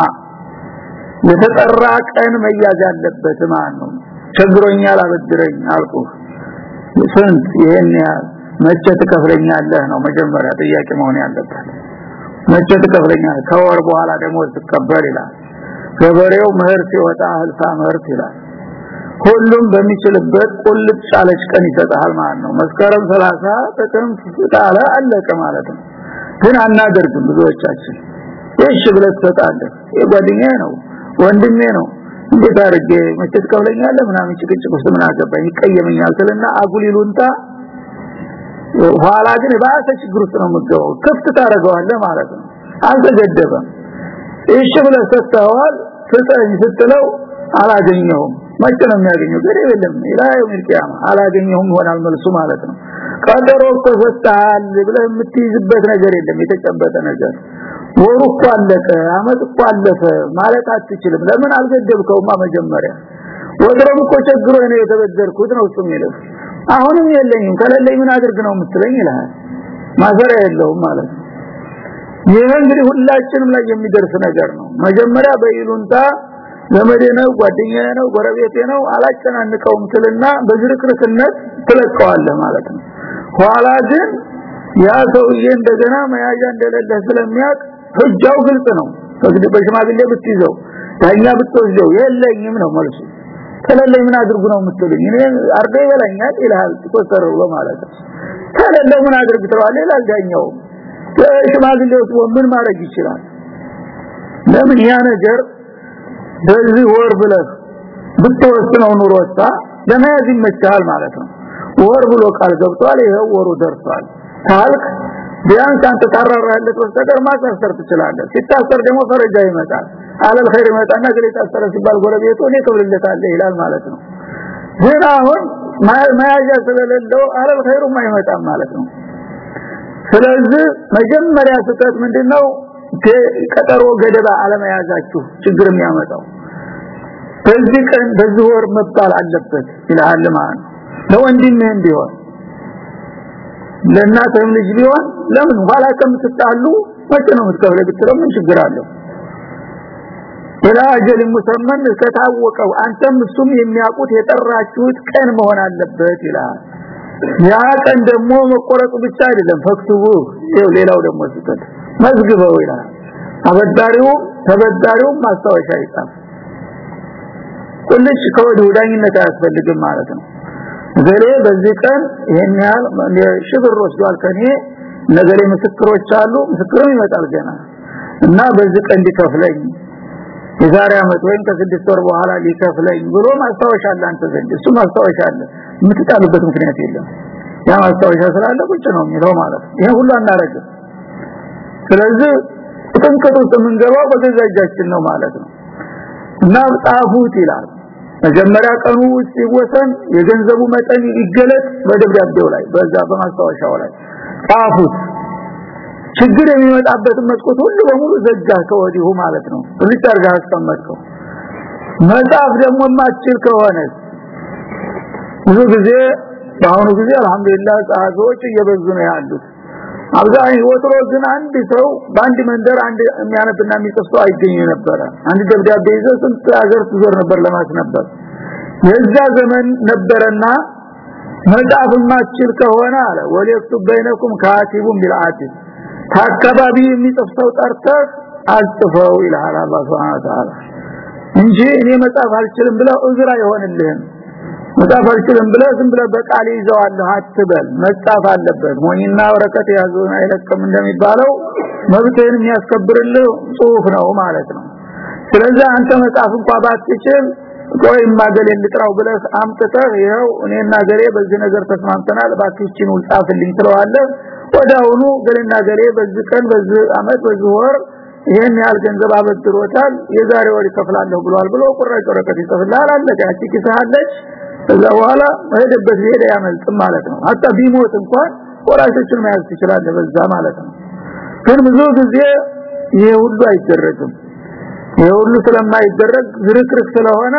Speaker 1: የተጠራ ቀን መያዝ አለበት ማለት ነው። ቸግሮኛል አበድረኝ አልኩ ስንት ይሄን ያህል መቼ ትከፍለኛለህ ነው መጀመሪያ ጥያቄ መሆን ያለበት። መቼ ትከፍለኛለህ? ከወር በኋላ ደግሞ ትቀበል ይላል። ገበሬው ምህር ሲወጣ እህል ሳመርት ይላል። ሁሉም በሚችልበት ቁልጭ ጫለች ቀን ይሰጣል ማለት ነው። መስከረም 30 ጥቅምት ጣለ አለቀ ማለት ነው። ግን አናደርግም ብዙዎቻችን። እሺ ብለህ ትሰጣለህ። የጓደኛዬ ነው ወንድሜ ነው። እንዴት አድርጌ መቼ ትከፍለኛለህ? ምናምን ጭቅጭቅ ውስጥ ምን አገባኝ? ይቀየመኛል ስልና አጉል ይሉንታ ኋላ ግን ባሰ ችግር ውስጥ ነው የምትገባው። ክፍት ታደርገዋለህ ማለት ነው። አልተገደበም እሺ ብለህ ሰጥተዋል ፍጠኝ ስትለው አላገኘሁም። መቼ ነው የሚያገኘው? ገደብ የለም። ኢላዩ ሚልቂያማ አላገኘሁም ይሆናል መልሱ ማለት ነው። ቀጠሮ ተሰጣል ብለህ የምትይዝበት ነገር የለም። የተጨበጠ ነገር ወሩ እኮ አለቀ አመት እኮ አለፈ ማለት አትችልም። ለምን አልገደብከውማ መጀመሪያ? ወትሮም እኮ ቸግሮ ነው የተበደርኩት ነው እሱም ይለው አሁንም የለኝም። ከሌለኝ ምን አድርግ ነው የምትለኝ ይላል። ማሰሪያ የለውም ማለት ይሄ እንግዲህ ሁላችንም ላይ የሚደርስ ነገር ነው። መጀመሪያ በይሉንታ ዘመዴ ነው ጓደኛዬ ነው ጎረቤቴ ነው አላጨናንቀውም ትልና በዝርክርክነት ትለቀዋለህ ማለት ነው። ኋላ ግን ያ ሰውዬ እንደገና መያዣ እንደሌለ ስለሚያቅ ህጃው ግልጽ ነው። እንግዲህ በሽማግሌ ብትይዘው ዳኛ ብትወስደው የለኝም ነው መልሱ ከሌለ ምን አድርጉ ነው የምትሉኝ? እኔ አርዶ ይበላኛል ይላል ተቆጠረው ማለት ነው። ምን አድርግ ትለዋለህ? ይላል ዳኛው። ሽማግሌው ምን ማድረግ ይችላል? ለምን ያ ነገር በዚህ ወር ብለህ ብትወስነው ኑሮታ ለመያዝ ይመቻል ማለት ነው። ወር ብሎ ቃል ገብቷል ይሄው ወሩ ደርሷል ካልክ ቢያንስ አንተ ታራራለት ወስተቀር ማሳሰር ትችላለህ። ሲታሰር ደግሞ ፈረጃ ይመጣል አለል ኸይር ግሬ ታሰረ ሲባል ጎረቤቱ እኔ ከብልለታለህ ይላል ማለት ነው። ግን አሁን መያዣ ስለሌለው አለል ኸይሩም አይመጣም ማለት ነው። ስለዚህ መጀመሪያ ስህተት ምንድነው? ቀጠሮ ገደባ አለመያዛችሁ ችግር የሚያመጣው። በዚህ ቀን በዚህ ወር መባል አለበት ይላል ማለት ነው። ለወንድምህም ቢሆን ለእናትህም ልጅ ቢሆን ለምን ኋላ ከምትጣሉ መቼ ነው የምትከፍለው ብትለው ምን ችግር አለው አጀል ሙሰመን ከታወቀው አንተም እሱም የሚያውቁት የጠራችሁት ቀን መሆን አለበት ይላል። ያ ቀን ደግሞ መቆረጡ ብቻ አይደለም። ፈክቱቡ ሌላው ደግሞ ስህተት። መዝግበው ይላል። አበዳሪው ተበዳሪው ማስታወሻ ይጻፍ። ሁልሽ ከወዲሁ ዳኝነት አያስፈልግም ማለት ነው። ዘሌ በዚህ ቀን ይሄን ያህል ሽብር ወስዷል ከኔ ነገሌ ምስክሮች አሉ ምስክርም ይመጣል ገና። እና በዚህ ቀን እንዲከፍለኝ የዛሬ አመት ወይም ከስድስት ወር በኋላ ሊከፍለኝ ብሎ ማስታወሻ አለ አንተ ዘንድ። እሱ ማስታወሻ አለ። የምትጣሉበት ምክንያት የለም። ያ ማስታወሻ ስላለ ቁጭ ነው የሚለው ማለት ይሄ ሁሉ አናረግም ስለዚህ ጥንቅጥ ውስጥ የምንገባው በገዛ እጃችን ነው ማለት ነው። እና ጻፉት ይላል። መጀመሪያ ቀኑ ሲወሰን የገንዘቡ መጠን ይገለጥ በደብዳቤው ላይ በዛ በማስታወሻው ላይ። ጻፉት ችግር የሚመጣበትን መስኮት ሁሉ በሙሉ ዘጋ ከወዲሁ ማለት ነው። ልጅ አርጋ አስቀመጥከው። መጻፍ ደግሞ ማችል ከሆነ ብዙ ጊዜ በአሁኑ ጊዜ አልহামዱሊላህ ጻፎች እየበዙ ነው ያሉት። አብዛኛው ወትሮ ግን አንድ ሰው በአንድ መንደር አንድ የሚያነብና የሚጽፍ አይገኝ ነበር አንድ ደብዳቤ ይዞ ስንት ሀገር ትዞር ነበር ለማስነበር የዛ ዘመን ነበረና መጻፍ ማችል ከሆነ አለ ወለክቱ በይነኩም ካቲቡን ቢልአቲብ ታከባቢ የሚጽፍ ሰው ጠርተህ አጽፈው ይላል አላህ Subhanahu Ta'ala እንጂ እኔ መጻፍ አልችልም ብለው እዝራ ይሆንልህም መጻፍ አልችልም ብለህ ዝም ብለህ በቃል ይዘዋለህ አትበል። መጻፍ አለበት። ሞኝና ወረቀት ያዙን አይለቅም እንደሚባለው መብትህን የሚያስከብርልህ ጽሁፍ ነው ማለት ነው። ስለዚህ አንተ መጻፍ እንኳን ባትችል ቆይ ማገሌ ልጥራው ብለህ አምጥተህ ይኸው እኔና ገሌ በዚህ ነገር ተስማምተናል ባክችን ውልጻፍልኝ ትለዋለህ ወዳውኑ ገሌና ገሌ በዚህ ቀን በዚህ አመት በዚህ ወር ይሄን ያህል ገንዘብ አበድሮታል የዛሬ ወር ይከፍላለሁ ብሏል ብሎ ቁራጭ ወረቀት ይጽፍልሃል አለቀ ያቺ ኪሳለች ከዛ በኋላ ሄደበት ሄደ ያመልጥም ማለት ነው አጣ ቢሞት እንኳን ወራሾችን መያዝ ትችላለህ በዛ ማለት ነው ግን ብዙ ጊዜ ይሄ ሁሉ አይደረግም ይሄ ሁሉ ስለማይደረግ ዝርክርክ ስለሆነ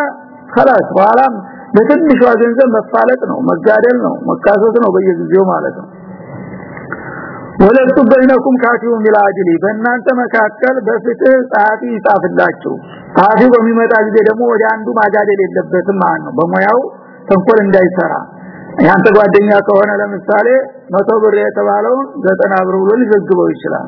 Speaker 1: خلاص በኋላም ለትንሿ ገንዘብ መፋለጥ ነው መጋደል ነው መካሰስ ነው በየጊዜው ማለት ነው ወለቱ በእነኩም ካቲው ሚላጅሊ በእናንተ መካከል በፍትህ ጻፊ ይጻፍላችሁ። ጻፊ በሚመጣ ጊዜ ደግሞ ወደ አንዱ ማጋደል የለበትም ማለት ነው። በሙያው ተንኮል እንዳይሰራ። ያንተ ጓደኛ ከሆነ ለምሳሌ መቶ ብር የተባለውን ዘጠና ብር ብሎ ሊዘግበው ይችላል።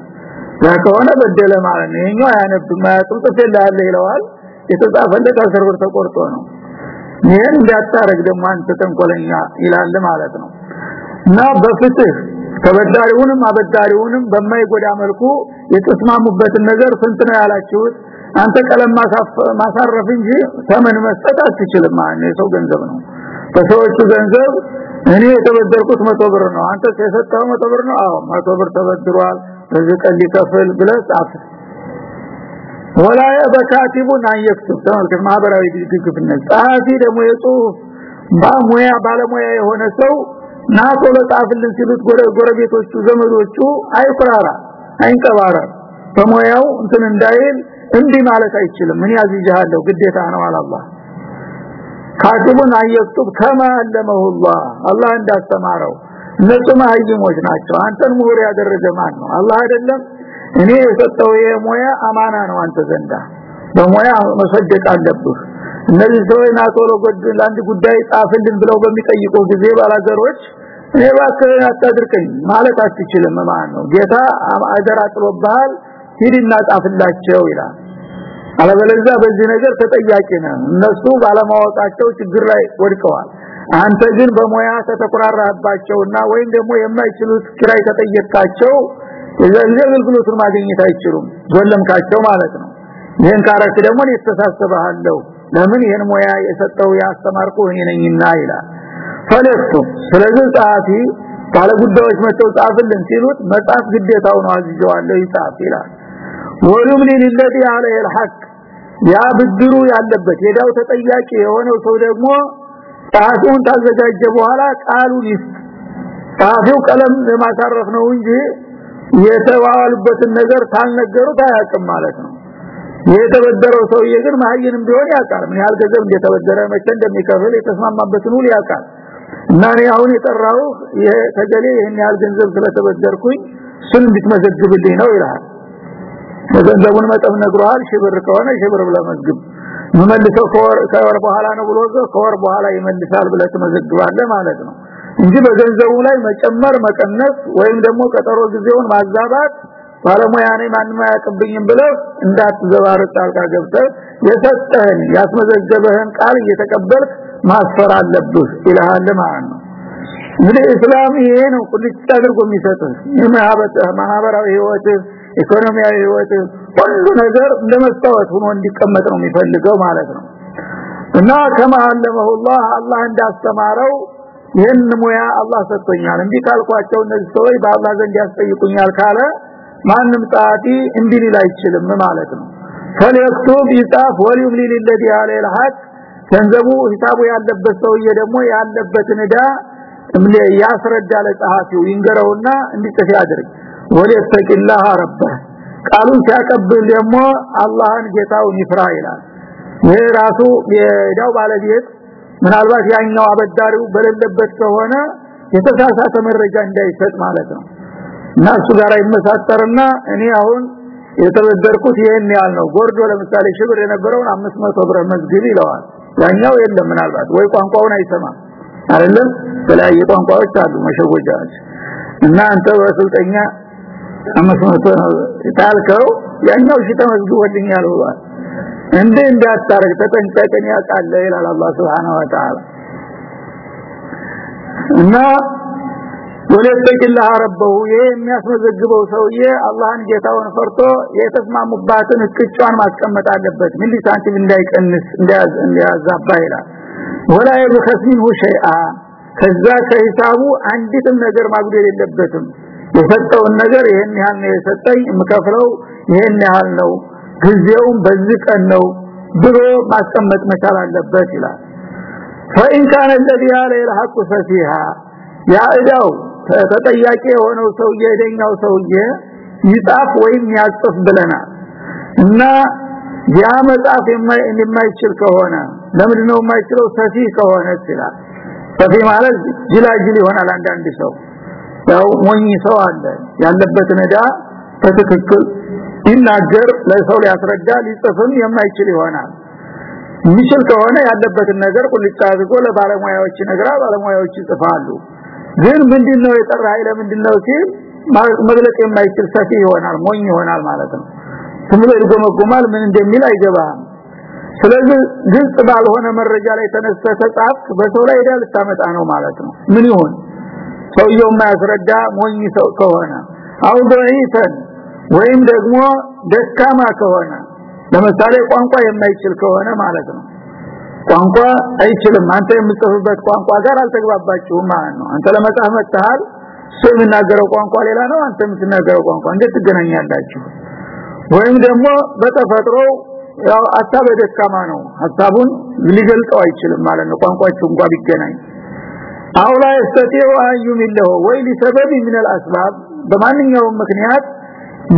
Speaker 1: ከሆነ በደለ ማለት ነው። ይሄኛው አያነብም ማያጥም ጥፍልሃል ይለዋል። የተጻፈለት አስር ብር ተቆርጦ ነው። ይሄን እንዳታረግ ደግሞ አንተ ተንኮለኛ ይላል ማለት ነው። እና በፍትህ ተበዳሪውንም አበዳሪውንም በማይጎዳ መልኩ የተስማሙበትን ነገር ስንት ነው ያላችሁት? አንተ ቀለም ማሳረፍ እንጂ ተመን መስጠት አትችልም። ማለት የሰው ገንዘብ ነው። በሰዎቹ ገንዘብ እኔ የተበደርኩት መቶ ብር ነው። አንተ የሰጠው መቶ ብር ነው? አዎ መቶ ብር ተበድሯል። በዚህ ቀን ሊከፍል ብለህ ጻፍ። ወላ በካቲቡን አይክቱብ ተመልከት ማህበራዊ ድግግፍነት። ጻፊ ደግሞ የጽሁፍ ባሙያ ባለሙያ የሆነ ሰው ና ቶሎ ጻፍልን ሲሉት ጎረቤቶቹ ዘመዶቹ አይፈራራ አይንቀባራ በሙያው እንትን እንዳይል እንዲህ ማለት አይችልም። ምን ያዝይሃለሁ ግዴታ ነው አላህ። ካቲቡን አይክቱብ ከማ አለመሁላህ አላህ። እንዳስተማረው። እነሱ ማህይሞች ናቸው። አንተን ምሁር ያደረገ ማን ነው? አላህ አይደለም? እኔ የሰጠው የሙያ አማና ነው አንተ ዘንዳ። በሙያ መሰደቅ አለብህ እነዚህ ሰዎች ናቶሎ ጎድን ለአንድ ጉዳይ ጻፍልን ብለው በሚጠይቁ ጊዜ ባላገሮች እኔ ባክህ አታድርቀኝ ማለት አትችልም። ማለት ነው ጌታ አደራ ጥሎብሃል ሂድና ጻፍላቸው ይላል። አለበለዚያ በዚህ ነገር ተጠያቂ ነህ እነሱ ባለማወቃቸው ችግር ላይ ወድቀዋል። አንተ ግን በሙያ ተተቆራራባቸውና ወይም ደግሞ የማይችሉት kirai ተጠየቃቸው የዚህ አገልግሎቱን ማግኘት አይችሉም። ጎለምካቸው ማለት ነው። ይሄን ካረክ ደግሞ የተሳሰበሃለሁ ለምን ይሄን ሙያ የሰጠው ያስተማርኩ እኔ ነኝና ይላል። ፈለስቱ ስለዚህ ጻፊ ባለ መጥተው ጻፍልን ሲሉት መጻፍ ግዴታው ነው አዝጀዋለሁ ይጻፍ ይላል። ወሉም ለልذي عليه الحق ያ ብድሩ ያለበት የዳው ተጠያቂ የሆነው ሰው ደግሞ ጣቱን ታዘጋጀ በኋላ ቃሉ ይስጥ። ጣፊው ቀለም ለማሳረፍ ነው እንጂ የተባሉበትን ነገር ታልነገሩት አያውቅም ማለት ነው። የተበደረው ሰውዬ ግን ማህየንም ቢሆን ያውቃል። ምን ያህል ገንዘብ እንደተበደረ መቼ እንደሚከፍል የተስማማበትን ሁሉ ያውቃል። እና እኔ አሁን የጠራው ተገሌ ይሄን ያህል ገንዘብ ስለተበደርኩኝ እሱን እንድትመዘግብልኝ ነው ይላል። ገንዘቡን መጠን ነግሯል ሽብር ከሆነ ሽብር ብለህ መዝግብ። መመልሰው ከወር በኋላ ነው ብሎ ከወር በኋላ ይመልሳል ብለህ ትመዘግባለህ ማለት ነው። እንጂ በገንዘቡ ላይ መጨመር መቀነስ ወይም ደግሞ ቀጠሮ ጊዜውን ማዛባት ባለሙያ ነኝ ማንም አያቀብኝም ብለህ እንዳትዘባርቅ ጣልቃ ገብተህ የሰጠህን ያስመዘገበህን ቃል እየተቀበልክ ማስፈር አለብህ ይልሃል ማለት ነው። እንግዲህ እስላም ይሄ ነው ቁልጭ አድርጎ የሚሰጥህ። ማህበራዊ ህይወት ኢኮኖሚያዊ ህይወት ሁሉ ነገር እንደመስታወት ሆኖ እንዲቀመጥ ነው የሚፈልገው ማለት ነው። እና ከማ አለመሁላህ አላህ እንዳስተማረው ይህን ሙያ አላህ ሰጥቶኛል። እንዲህ ካልኳቸው እነዚህ ሰዎች በአላህ ዘንድ ያስጠይቁኛል ካለ ማንም ጻፊ እንዲህ ሊል አይችልም ማለት ነው ፈለክቱብ ይጻፍ ወሊዩም ሊልለዲ عليه الحق ገንዘቡ ሂሳቡ ያለበት ሰውዬ ደግሞ ያለበትን እዳ ያስረዳ ለጸሐፊው ይንገረውና እንዲጽፍ ያድርግ ወለተቂላህ ረበ ቃሉን ሲያቀብል ደግሞ አላህን ጌታውን ይፍራ ይላል ይሄ ራሱ የዳው ባለቤት ምናልባት ያኛው አበዳሪው በሌለበት ከሆነ የተሳሳተ መረጃ እንዳይሰጥ ማለት ነው እና እሱ ጋር ይመሳጠርና እኔ አሁን የተበደርኩት ይሄን ያህል ነው። ጎርዶ ለምሳሌ ሽብር የነበረውን 500 ብር መዝግብ ይለዋል። ያኛው የለም ምናልባት ወይ ቋንቋውን አይሰማም። አይደለም የተለያየ ቋንቋዎች አሉ መሸጎጃዎች። እና አንተ በስልጠኛ 500 ታልከው ያኛው እሺ ተመዝግቦልኛል ብሏል። እንደ እንዳታረግ ተጠንቀቀን ያቃለ ይላል አላህ Subhanahu እና ወለተቂላህ ረበሁ ይሄ የሚያስመዘግበው ሰውዬ አላህን ጌታውን ፈርቶ የተስማሙባትን እቅጫን ማስቀመጥ አለበት ምን ሳንቲም እንዳይቀንስ እንዲያዛባ ይላል ወላ ይብኸስ ሚንሁ ሸይአ ከዛ ከሂሳቡ አንዲትም ነገር ማጉደል የለበትም የሰጠውን ነገር ይሄን ያህል ነው የሰጠኝ የምከፍለው ይሄን ያህል ነው ጊዜውም በዚህ ቀን ነው ብሎ ማስቀመጥ መቻል አለበት ይላል فإن كان الذي عليه الحق ففيها ያ እዳው ተጠያቂ የሆነው ሰውዬ ደኛው ሰውዬ ይጣፍ ወይም ያጽፍ ብለናል። እና ያ መጻፍ የማይችል ከሆነ ለምንድነው የማይችለው? ሰፊ ከሆነ ይችላል ሰፊ ማለት ጅላጅል ይሆናል አንዳንድ ሰው። ያው ሞኝ ሰው አለ። ያለበትን እዳ በትክክል ይናገር ለሰው ሊያስረዳ ሊጽፍም የማይችል ይሆናል። የሚችል ከሆነ ያለበትን ነገር ቁልጫ አድርጎ ለባለሙያዎች ነግራ ባለሙያዎች ይጽፋሉ ግን ምንድነው የጠራ ኃይለ ምንድነው ሲል መግለጽ የማይችል ሰፊ ይሆናል ሞኝ ይሆናል ማለት ነው። ስምሎ ይገመጉማል ምን እንደሚል አይገባም። ስለዚህ ግልጽ ባልሆነ መረጃ ላይ ተነስተ ተጻፍ በሰው ላይ ሄዳ ልታመጣ ነው ማለት ነው። ምን ይሆን ሰውየው ማያስረዳ ሞኝ ሰው ከሆነ አው ወይም ደግሞ ደካማ ከሆነ ለምሳሌ ቋንቋ የማይችል ከሆነ ማለት ነው። ቋንቋ አይችልም አንተ የምትጽፍበት ቋንቋ ጋር አልተግባባችሁም ማለት ነው አንተ ለመጻፍ መጣሃል እሱ የሚናገረው ቋንቋ ሌላ ነው አንተ የምትናገረው ቋንቋ እንዴት ትገናኛላችሁ ወይም ደግሞ በተፈጥሮ ያው ሐሳብ ደካማ ነው ሐሳቡን ሊገልጸው አይችልም ማለት ነው ቋንቋቸው እንኳን ቢገናኝ አውላ ይስተቲው አዩሚለው ወይ ለሰበብ ምን الاسباب በማንኛውም ምክንያት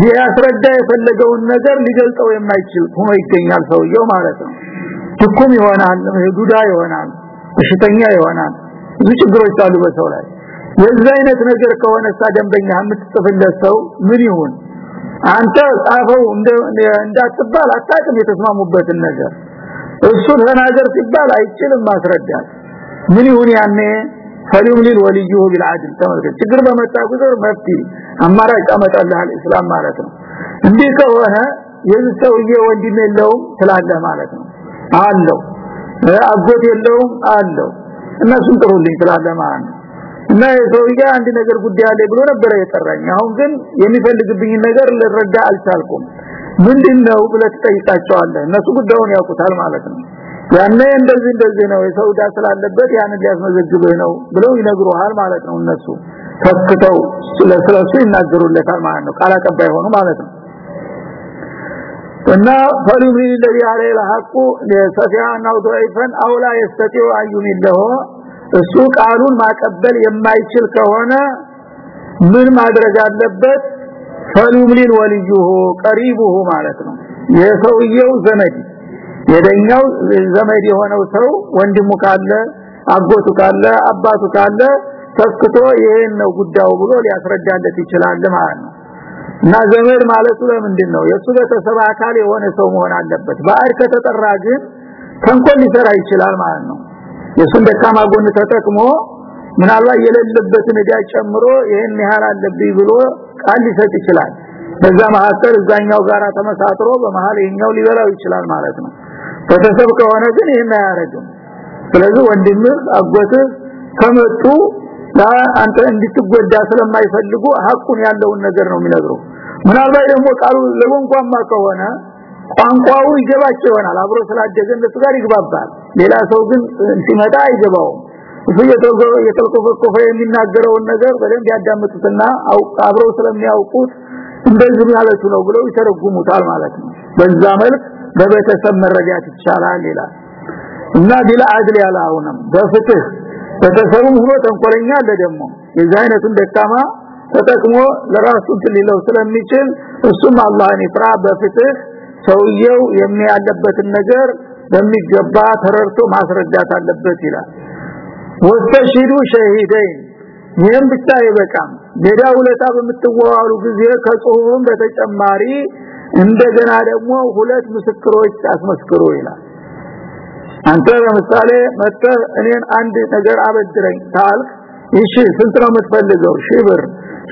Speaker 1: ሊያስረዳ የፈለገውን ነገር ሊገልጸው የማይችል ሆኖ ይገኛል ሰውየው ማለት ነው ትኩም ይሆናል ዱዳ ይሆናል በሽተኛ ይሆናል። ብዙ ችግሮች አሉ በሰው ላይ። የዚህ አይነት ነገር ከሆነ ደንበኛ የምትጽፍለት ሰው ምን ይሁን? አንተ ጻፈው እንዳትባል አታቅም የተስማሙበትን ነገር። እሱ ተናገር ሲባል አይችልም ማስረዳት። ምን ይሁን ያኔ? ፈሊም ሊል ወልዩ ቢልዓድል። ተመልከት ችግር በመጣ ቁጥር መፍትሄ አማራጭ ያመጣልሃል እስላም ማለት ነው። እንዲህ ከሆነ የዚህ ሰውዬ ወንድም የለውም ስላለህ ማለት ነው አለው። አጎት የለውም አለው። እነሱን ጥሩልኝ ስላለህ ማለት ነው። እና የሰውዬ አንድ ነገር ጉዳይ አለ ብሎ ነበር የጠራኝ። አሁን ግን የሚፈልግብኝ ነገር ልረዳ አልቻልኩም። ምንድነው ብለህ ትጠይቃቸዋለህ? እነሱ ጉዳዩን ያውቁታል ማለት ነው። ያኔ እንደዚህ እንደዚህ ነው የሰውዳ ስላለበት ያን ሊያስመዘግብህ ነው ብለው ይነግሩሃል ማለት ነው እነሱ። ተክተው ስለሱ ይናገሩለታል ማለት ነው። ቃል አቀባይ ሆኑ ማለት ነው እና ፈሉሚ الذي عليه الحق لسفيان او ضعيفا او لا يستطيع ان يمله እሱ ቃሉን ማቀበል የማይችል ከሆነ ምን ማድረግ አለበት ፈሉምሊል ወልዩሁ ቀሪቡሁ ማለት ነው የሰውየው ዘመድ የደኛው ዘመድ የሆነው ሰው ወንድሙ ካለ አጎቱ ካለ አባቱ ካለ ተስክቶ ይሄን ነው ጉዳዩ ብሎ ሊያስረዳለት ይችላል ማለት ነው እና ዘመድ ማለቱ ለምንድን ነው የሱ ቤተሰብ አካል የሆነ ሰው መሆን አለበት። ባዕድ ከተጠራ ግን ተንኮል ሊሰራ ይችላል ማለት ነው። የሱን ደካማ ጎን ተጠቅሞ ምናልባት የሌለበትን እዳ ጨምሮ ይሄን ያህል አለብኝ ብሎ ቃል ሊሰጥ ይችላል። በዛ መካከል እዛኛው ጋራ ተመሳጥሮ በመሃል ይሄኛው ሊበላው ይችላል ማለት ነው። ቤተሰብ ከሆነ ግን ይሄን አያረግም ስለዚህ ወንድምህ አጎትህ ከመጡ አንተ እንድትጎዳ ስለማይፈልጉ ሐቁን ያለውን ነገር ነው የሚነግሩ ምናልባት ደግሞ ቃሉ ለጎንቋማ ከሆነ ቋንቋው ይገባቸው ይሆናል። አብሮ ስላደገ እንደሱ ጋር ይግባባል። ሌላ ሰው ግን ሲመጣ አይገባውም። የተልቆፈቆፈ የሚናገረውን ነገር በደንብ ያዳምጡትና አብረው ስለሚያውቁት እንደዚህ ማለቱ ነው ብለው ይተረጉሙታል ማለት ነው። በዛ መልክ በቤተሰብ መረዳት ይቻላል ይላል። እና ቢላ አድል ያላውንም በፍትህ ቤተሰቡም ሆኖ ተንኮለኛ አለ ደግሞ። የዚህ አይነቱን ደካማ ተጠቅሞ ለራሱ ትልለው ስለሚችል እሱም አላህን ይፍራ። በፍትህ ሰውየው የሚያለበትን ነገር በሚገባ ተረርቶ ማስረዳት አለበት ይላል። ወስተሽዱ ሸሂደይን ይህም ብቻ አይበቃም። ሌላ ውለታ በምትዋዋሉ ጊዜ ከጽሁፍም በተጨማሪ እንደገና ደግሞ ሁለት ምስክሮች አስመስክሩ ይላል አንተ ለምሳሌ መጥተህ እኔን አንድ ነገር አበድረኝ ታልክ እሺ ስንት ነው የምትፈልገው? ሺህ ብር።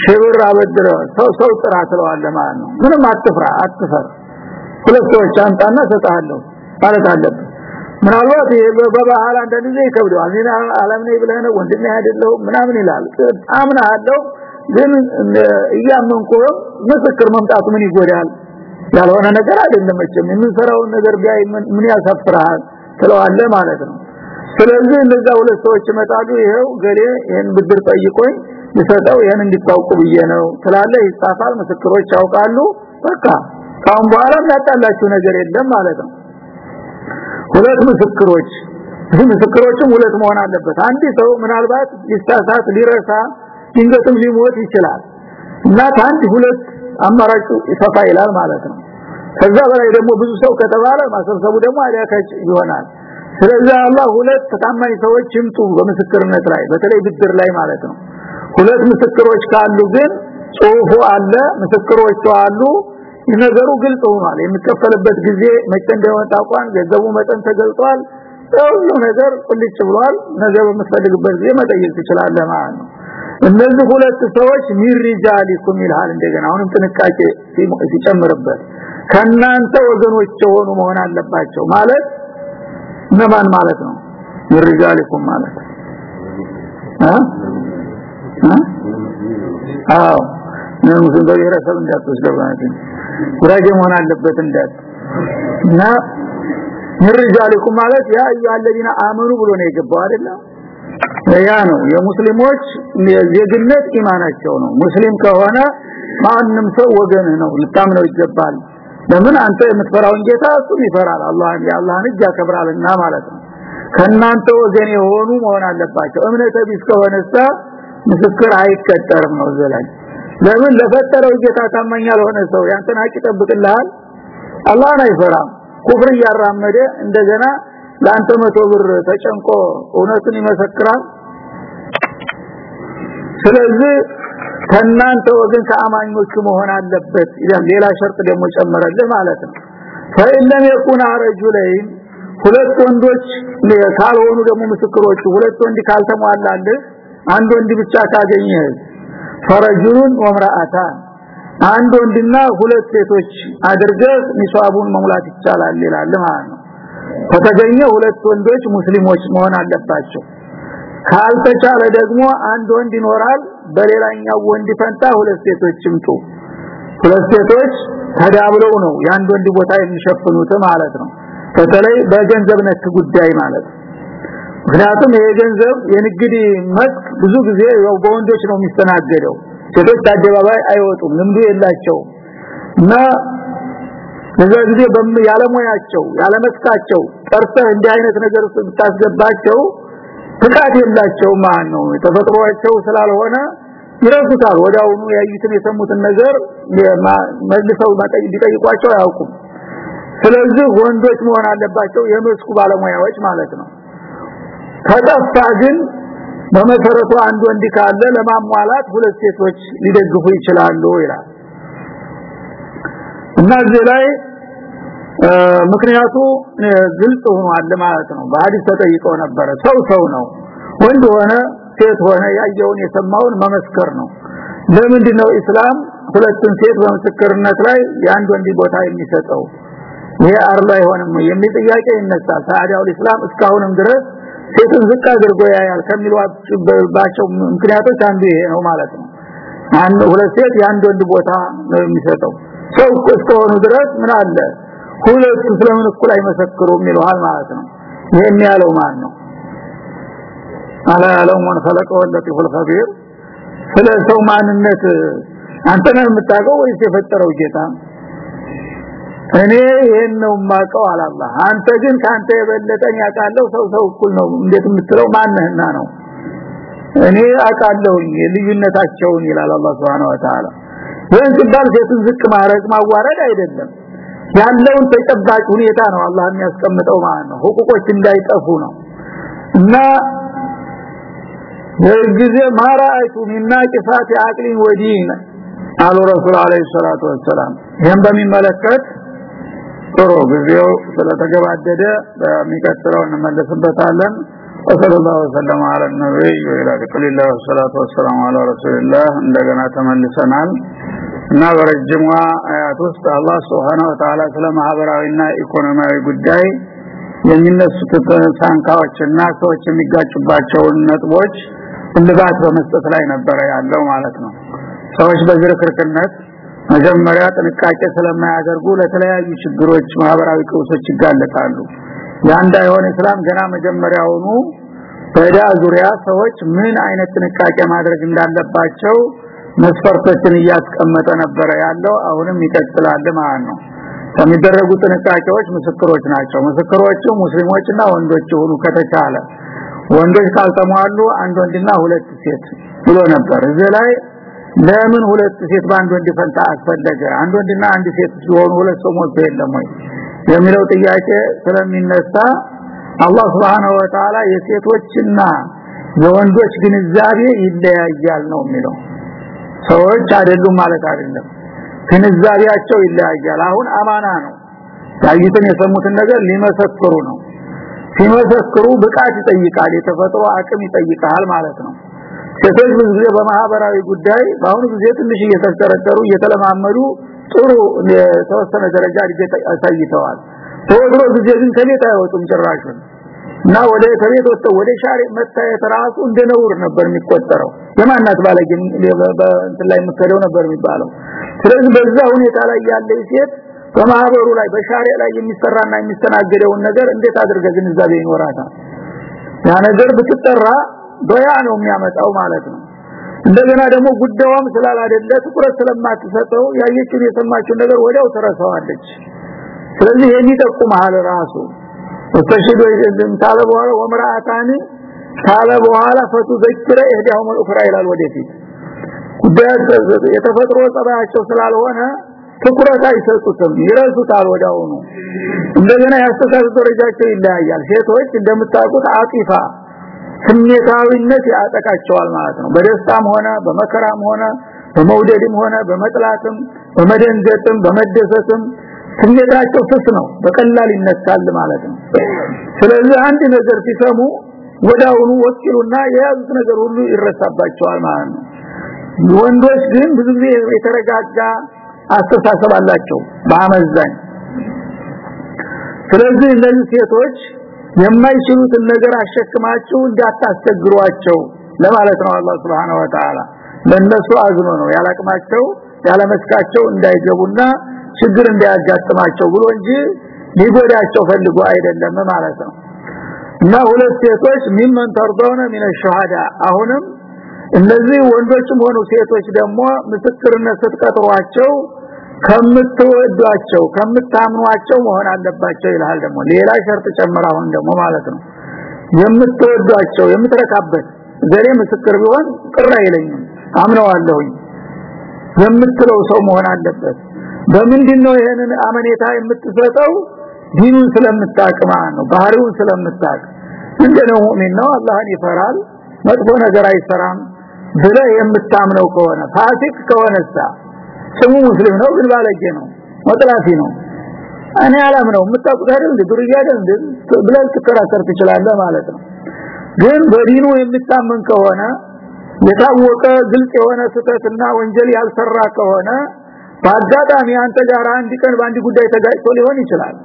Speaker 1: ሺህ ብር አበድረ ሰው ሰው ጥራ ትለዋለህ ማለት ነው። ምንም አትፍራ አትፈር። ሁለት ሰዎች አምጣና ሰጣለሁ ማለት አለብህ። ምናልባት በባህል አንዳንድ ጊዜ ይከብደዋል። እኔ ዓለም ነኝ ብለህ ነው ወንድሜ አይደለው ምናምን ይላል። አምናለሁ ግን እያመንኩ ምስክር መምጣቱ ምን ይጎዳል? ያልሆነ ነገር አይደለም መቼም። የምንሰራውን ነገር ቢያይ ምን ያሳፍራል ትለዋለ ማለት ነው። ስለዚህ እነዛ ሁለት ሰዎች ይመጣሉ። ይሄው ገሌ ይሄን ብድር ጠይቆኝ ይሰጠው ይሄን እንዲታውቁ ብዬ ነው ትላለ። ይጻፋል ምስክሮች ያውቃሉ። በቃ ካሁን በኋላ የሚያጣላችሁ ነገር የለም ማለት ነው። ሁለት ምስክሮች ይህ ምስክሮችም ሁለት መሆን አለበት። አንድ ሰው ምናልባት ሊሳሳት ሊረሳ ድንገትም ሊሞት ይችላል እና አንድ ሁለት አማራጩ ይሰፋ ይላል ማለት ነው ከዛ በላይ ደግሞ ብዙ ሰው ከተባለ ማሰብሰቡ ደግሞ አዳካች ይሆናል። ስለዚህ አላህ ሁለት ታማኝ ሰዎች ይምጡ በምስክርነት ላይ በተለይ ብድር ላይ ማለት ነው። ሁለት ምስክሮች ካሉ ግን ጽሁፉ አለ ምስክሮቹ አሉ። ነገሩ ግልጽ ሆኗል። የሚከፈልበት ጊዜ መቼ እንደሆነ ገንዘቡ መጠን ተገልጿል። ሁሉ ነገር ቁልጭ ብሏል። ነገ በምትፈልግበት ጊዜ መጠየቅ ትችላለህ ማለት ነው እነዚህ ሁለት ሰዎች ሚርጃሊኩም ይልሃል እንደገና። አሁንም ጥንቃቄ ሲጨምርበት ከናንተ ወገኖች የሆኑ መሆን አለባቸው ማለት እነማን ማለት ነው? ሚርጃሊኩም ማለት አዎ። ነው ሙስሊም ብሔረሰብ እንዳትወስደው ጉራጌ መሆን አለበት እንዳት። እና ሚርጃሊኩም ማለት ያ አዩአለዚና አመኑ ብሎ ነው የገባው አይደለም ያ ነው። የሙስሊሞች የዜግነት ኢማናቸው ነው። ሙስሊም ከሆነ ማንም ሰው ወገን ነው። ልታምነው ይገባል። ለምን? አንተ የምትፈራውን ጌታ እሱም ይፈራል። አላህ የአላህን እጅ ያከብራልና ማለት ነው። ከናንተ ወገን የሆኑ መሆን አለባቸው። እምነተ ቢስ ከሆነሳ ምስክር አይቀጠርም ነው ዘላኝ ለምን? ለፈጠረው ጌታ ታማኝ ያልሆነ ሰው ያንተን ሀቅ ይጠብቅልሃል። አላህን አይፈራም። ኩፍር እያራመደ እንደገና ለአንተ መቶ ብር ተጨንቆ እውነቱን ይመሰክራል። ስለዚህ ከናንተ ወገን ከአማኞቹ መሆን አለበት ይላል። ሌላ ሸርጥ ደግሞ ጨመረልህ ማለት ነው። ፈኢለም የኩን ረጁለይን ሁለት ወንዶች ካልሆኑ ደግሞ ምስክሮቹ ሁለት ወንድ ካልተሟላልህ አንድ ወንድ ብቻ ካገኘ ፈረጁን ወምራአታን አንድ ወንድና ሁለት ሴቶች አድርገህ ንሷቡን መሙላት ይቻላል ይላል ማለት ነው ከተገኘ ሁለት ወንዶች ሙስሊሞች መሆን አለባቸው። ካልተቻለ ደግሞ አንድ ወንድ ይኖራል በሌላኛው ወንድ ፈንታ ሁለት ሴቶች ይምጡ። ሁለት ሴቶች ተዳብለው ነው የአንድ ወንድ ቦታ የሚሸፍኑት ማለት ነው። በተለይ በገንዘብ ነክ ጉዳይ ማለት ምክንያቱም ይሄ ገንዘብ የንግድ መስክ ብዙ ጊዜ በወንዶች ነው የሚስተናገደው። ሴቶች አደባባይ አይወጡም ልምዱ የላቸው እና በዛ ጊዜ ያለሙያቸው ያለመስካቸው ጠርተህ እንዲህ አይነት ነገር ውስጥ ብታስገባቸው ፍቃድ የላቸው ማን ነው። ተፈጥሯቸው ስላልሆነ ይረሱታል ወዳውኑ ያዩትን የሰሙትን ነገር መልሰው ቢጠይቋቸው አያውቁም። ስለዚህ ወንዶች መሆን አለባቸው የመስኩ ባለሙያዎች ማለት ነው። ከጠፋ ግን በመሰረቱ አንድ ወንድ ካለ ለማሟላት ሁለት ሴቶች ሊደግፉ ይችላሉ ይላል እና እዚህ ላይ ምክንያቱ ግልጽ ሆኗል ማለት ነው። በሐዲስ ተጠይቀው ነበረ። ሰው ሰው ነው። ወንድ ሆነ ሴት ሆነ ያየውን የሰማውን መመስከር ነው። ለምንድነው እስላም ሁለቱን ሴት በምስክርነት ላይ የአንድ ወንድ ቦታ የሚሰጠው? ይሄ አርላ አይሆንም የሚል ጥያቄ ይነሳል። ታዲያው እስላም እስካሁንም ድረስ ሴትን ዝቅ አድርጎ ያያል ከሚሏቸው ምክንያቶች አንዱ ይሄ ነው ማለት ነው። አንድ ሁለት ሴት የአንድ ወንድ ቦታ ነው የሚሰጠው ሰው እስከሆኑ ድረስ ምን አለ ሁለቱ ስለምን እኩል አይመሰክሩም ይለዋል ማለት ነው ይሄን ያለው ማን ነው አላ ያለው ማን خلق واللطيف الخبير ስለ ሰው ማንነት አንተ ነህ የምታውቀው ወይስ የፈጠረው ጌታ እኔ ይሄን ነው ማቀው አላህ አንተ ግን ካንተ የበለጠን ያውቃለው ሰው ሰው እኩል ነው እንዴት የምትለው ማንህና ነው እኔ አውቃለሁኝ ልዩነታቸውን ይላል አላህ Subhanahu Wa Ta'ala ይህን ሲባል ሴትን ዝቅ ማድረግ ማዋረድ አይደለም። ያለውን ተጨባጭ ሁኔታ ነው አላህ የሚያስቀምጠው ማለት ነው። ሁቁቆች እንዳይጠፉ ነው። እና የጊዜ ማራአይቱ ሚና ቂፋት አቅሊን ወዲን አሉ ረሱል አለይሂ ሰላቱ ወሰላም። ይሄን በሚመለከት ጥሩ ጊዜው ስለተገባደደ በሚቀጥለው እንመለስበታለን وصلى الله وسلم على النبي وعلى كل الله والصلاه والسلام على رسول الله እንደገና ተመልሰናል እና በረጅሟ አያት ውስጥ አላህ Subhanahu Wa Ta'ala ስለ ማህበራዊና ኢኮኖሚያዊ ጉዳይ የሚነሱት ሳንካዎችና ሰዎች የሚጋጩባቸውን ነጥቦች እልባት በመስጠት ላይ ነበረ ያለው ማለት ነው ሰዎች በዝርክርክነት መጀመሪያ ጥንቃቄ ስለማያደርጉ ለተለያዩ ችግሮች ማህበራዊ ቀውሶች ይጋለጣሉ ያንዳ የሆነ እስላም ገና መጀመሪያውኑ በዳ ዙሪያ ሰዎች ምን አይነት ጥንቃቄ ማድረግ እንዳለባቸው መስፈርቶችን እያስቀመጠ ነበረ ያለው አሁንም ይቀጥላል ማለት ነው። ከሚደረጉ ጥንቃቄዎች ምስክሮች ናቸው። ምስክሮቹ ሙስሊሞችና ወንዶች ሆኑ ከተቻለ ወንዶች ካልተሟሉ አንድ ወንድና ሁለት ሴት ብሎ ነበር። እዚህ ላይ ለምን ሁለት ሴት በአንድ ወንድ ፈንታ አስፈለገ? አንድ ወንድና አንድ ሴት ሲሆኑ ሁለት ሰው ሞት የለም ወይ የሚለው ጥያቄ ስለሚነሳ አላህ Subhanahu Wa Ta'ala የሴቶችና የወንዶች ግንዛቤ ይለያያል ነው የሚለው። ሰዎች አይደሉም ማለት አይደለም። ግንዛቤያቸው ይለያያል። አሁን አማና ነው። ያዩትን የሰሙትን ነገር ሊመሰክሩ ነው። ሲመሰክሩ ብቃት ይጠይቃል የተፈጥሮ አቅም ይጠይቃል ማለት ነው። ሴቶች ብዙ ጊዜ በማህበራዊ ጉዳይ በአሁኑ ጊዜ ትንሽ እየተሰረጠሩ እየተለማመዱ ጥሩ የተወሰነ ደረጃ እድገት አሳይተዋል። ተወድሮ ጊዜ ግን ከቤት አይወጡም ጭራሹን እና ወደ ከቤት ወጥተው ወደ ሻሪ መታየት ራሱ እንደ ነውር ነበር የሚቆጠረው። የማናት ባለግን በእንትን ላይ የምትከደው ነበር የሚባለው። ስለዚህ በዛ ሁኔታ ላይ ያለ ሴት በማህበሩ ላይ በሻሪ ላይ የሚሰራና የሚስተናገደውን ነገር እንዴት አድርገ ግንዛቤ ይኖራታል? ያ ነገር ብትጠራ ዶያ ነው የሚያመጣው ማለት ነው እንደገና ደግሞ ጉዳዩም ስላላደለ ትኩረት ስለማትሰጠው ያየችውን የሰማችውን ነገር ወዲያው ተረሳዋለች ስለዚህ የሚጠቁማል ራሱ። ወተሽዶ ይደም ታለ በኋላ ወምራአታኒ ታለ በኋላ ፈቱ ዘክረ ይሄዳው መልኡክራ ይላል ወደፊት። ጉዳይ የተፈጥሮ ጸባያቸው ስላልሆነ ትኩረት አይሰጡትም ይረሱታል ወዳውኑ እንደገና ያስተሳሰብ ደረጃቸው ይለያያል። ሴቶች እንደምታውቁት አጢፋ ስሜታዊነት ያጠቃቸዋል ማለት ነው። በደስታም ሆነ በመከራም ሆነ በመውደድም ሆነ በመጥላትም በመደንገጥም በመደሰትም ስሜታቸው ፍስ ነው። በቀላል ይነሳል ማለት ነው። ስለዚህ አንድ ነገር ሲሰሙ ወዳውኑ ወኪሉና የያዙት ነገር ሁሉ ይረሳባቸዋል ማለት ነው። ወንዶች ግን ብዙ ጊዜ የተረጋጋ አስተሳሰብ አላቸው በአመዛኝ። ስለዚህ እነዚህ ሴቶች የማይችሉትን ነገር አሸክማቸው እንዳታስቸግሯቸው ለማለት ነው አላህ Subhanahu Wa Ta'ala ለነሱ አዝኖ ነው ያላቅማቸው ያለመስካቸው እንዳይገቡና ችግር እንዳያጋጥማቸው ብሎ እንጂ ሊጎዳቸው ፈልጎ አይደለም ማለት ነው። እና ሁለት ሴቶች ሚመን ተርዶነ ሚነ ሸሃዳ አሁንም እነዚህ ወንዶችም ሆኑ ሴቶች ደግሞ ምስክርነት ስትቀጥሯቸው ከምትወዷቸው ከምታምኗቸው መሆን አለባቸው ይላል ደግሞ። ሌላ ሸርጥ ጨምራ አሁን ደግሞ ማለት ነው። የምትወዷቸው የምትረካበት ዘሬ ምስክር ቢሆን ቅር አይለኝም አምነዋለሁኝ። የምትለው ሰው መሆን አለበት። በምንድነው ይሄንን አመኔታ የምትሰጠው? ዲኑን ስለምታቅማ ነው ባህሪውን ስለምታቅ። እንደነው ሙእሚን ነው? አላህን ይፈራል መጥፎ ነገር አይሰራም ብለ የምታምነው ከሆነ ፋሲክ ከሆነሳ ስሙ ሙስሊም ነው ግን ባለጌ ነው መጥላፊ ነው። እኔ አላምነው የምታውቁት አይደል ዱርያ አይደል ብለን ትከራከር ትችላለህ ማለት ነው። ግን በዲኑ የምታመን ከሆነ የታወቀ ግልጽ የሆነ ስተትና ወንጀል ያልሰራ ከሆነ በአጋጣሚ አንተ ጋር አንድ ቀን በአንድ ጉዳይ ተጋጭቶ ሊሆን ይችላል።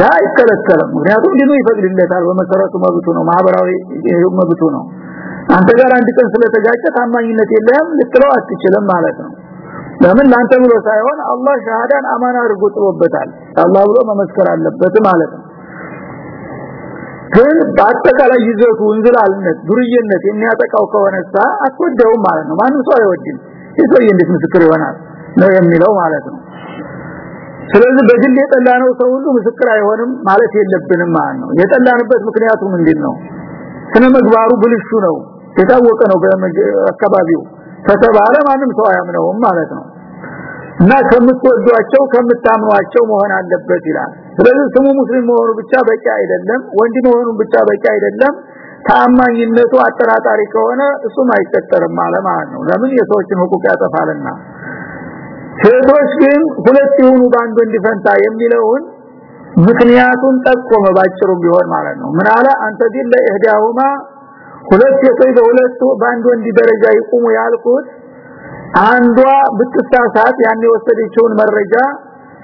Speaker 1: ያ አይከለከልም። ምክንያቱም ዲኑ ይፈቅድለታል። በመሰረቱ መብቱ ነው ማህበራዊ መብቱ ነው። አንተ ጋር አንድ ቀን ስለተጋጨ ታማኝነት የለም ልትለው አትችልም ማለት ነው ለምን ላንተ ብሎ ሳይሆን አላህ ሻሃዳን አማና አድርጎ ጥሎበታል። አላህ ብሎ መመስከር አለበት ማለት ነው። ግን በአጠቃላይ ይዘቱ እንዝላልነት ዱርዬነት የሚያጠቃው ከሆነሳ አትወደውም ማለት ነው። ማንም ሰው አይወድም። ይሰይ እንዴት ምስክር ይሆናል ነው የሚለው ማለት ነው። ስለዚህ በግል የጠላነው ሰው ሁሉ ምስክር አይሆንም ማለት የለብንም ማለት ነው። የጠላንበት ምክንያቱ ምንድነው? ስነ ምግባሩ ብልሹ ነው። የታወቀ ነው በአካባቢው ከተባለ ማንም ሰው አያምነውም ማለት ነው እና ከምትወዷቸው ከምታምኗቸው መሆን አለበት ይላል። ስለዚህ ስሙ ሙስሊም መሆኑ ብቻ በቂ አይደለም ወንድ መሆኑ ብቻ በቂ አይደለም። ታማኝነቱ አጠራጣሪ ከሆነ እሱም አይቀጠርም ማለት ነው። ለምን? የሰዎችን ሁቁቅ ያጠፋልና። ሴቶች ግን ሁለት ይሁኑ ወንድ ፈንታ የሚለውን ምክንያቱን ጠቆመ ባጭሩ ቢሆን ማለት ነው። ምን አለ? አንተ ግን ለኢህዳሁማ ሁለት ሴቶች በሁለቱ በአንድ ወንድ ደረጃ ይቁሙ ያልኩት አንዷ ብትሳሳት ያን የወሰደችውን መረጃ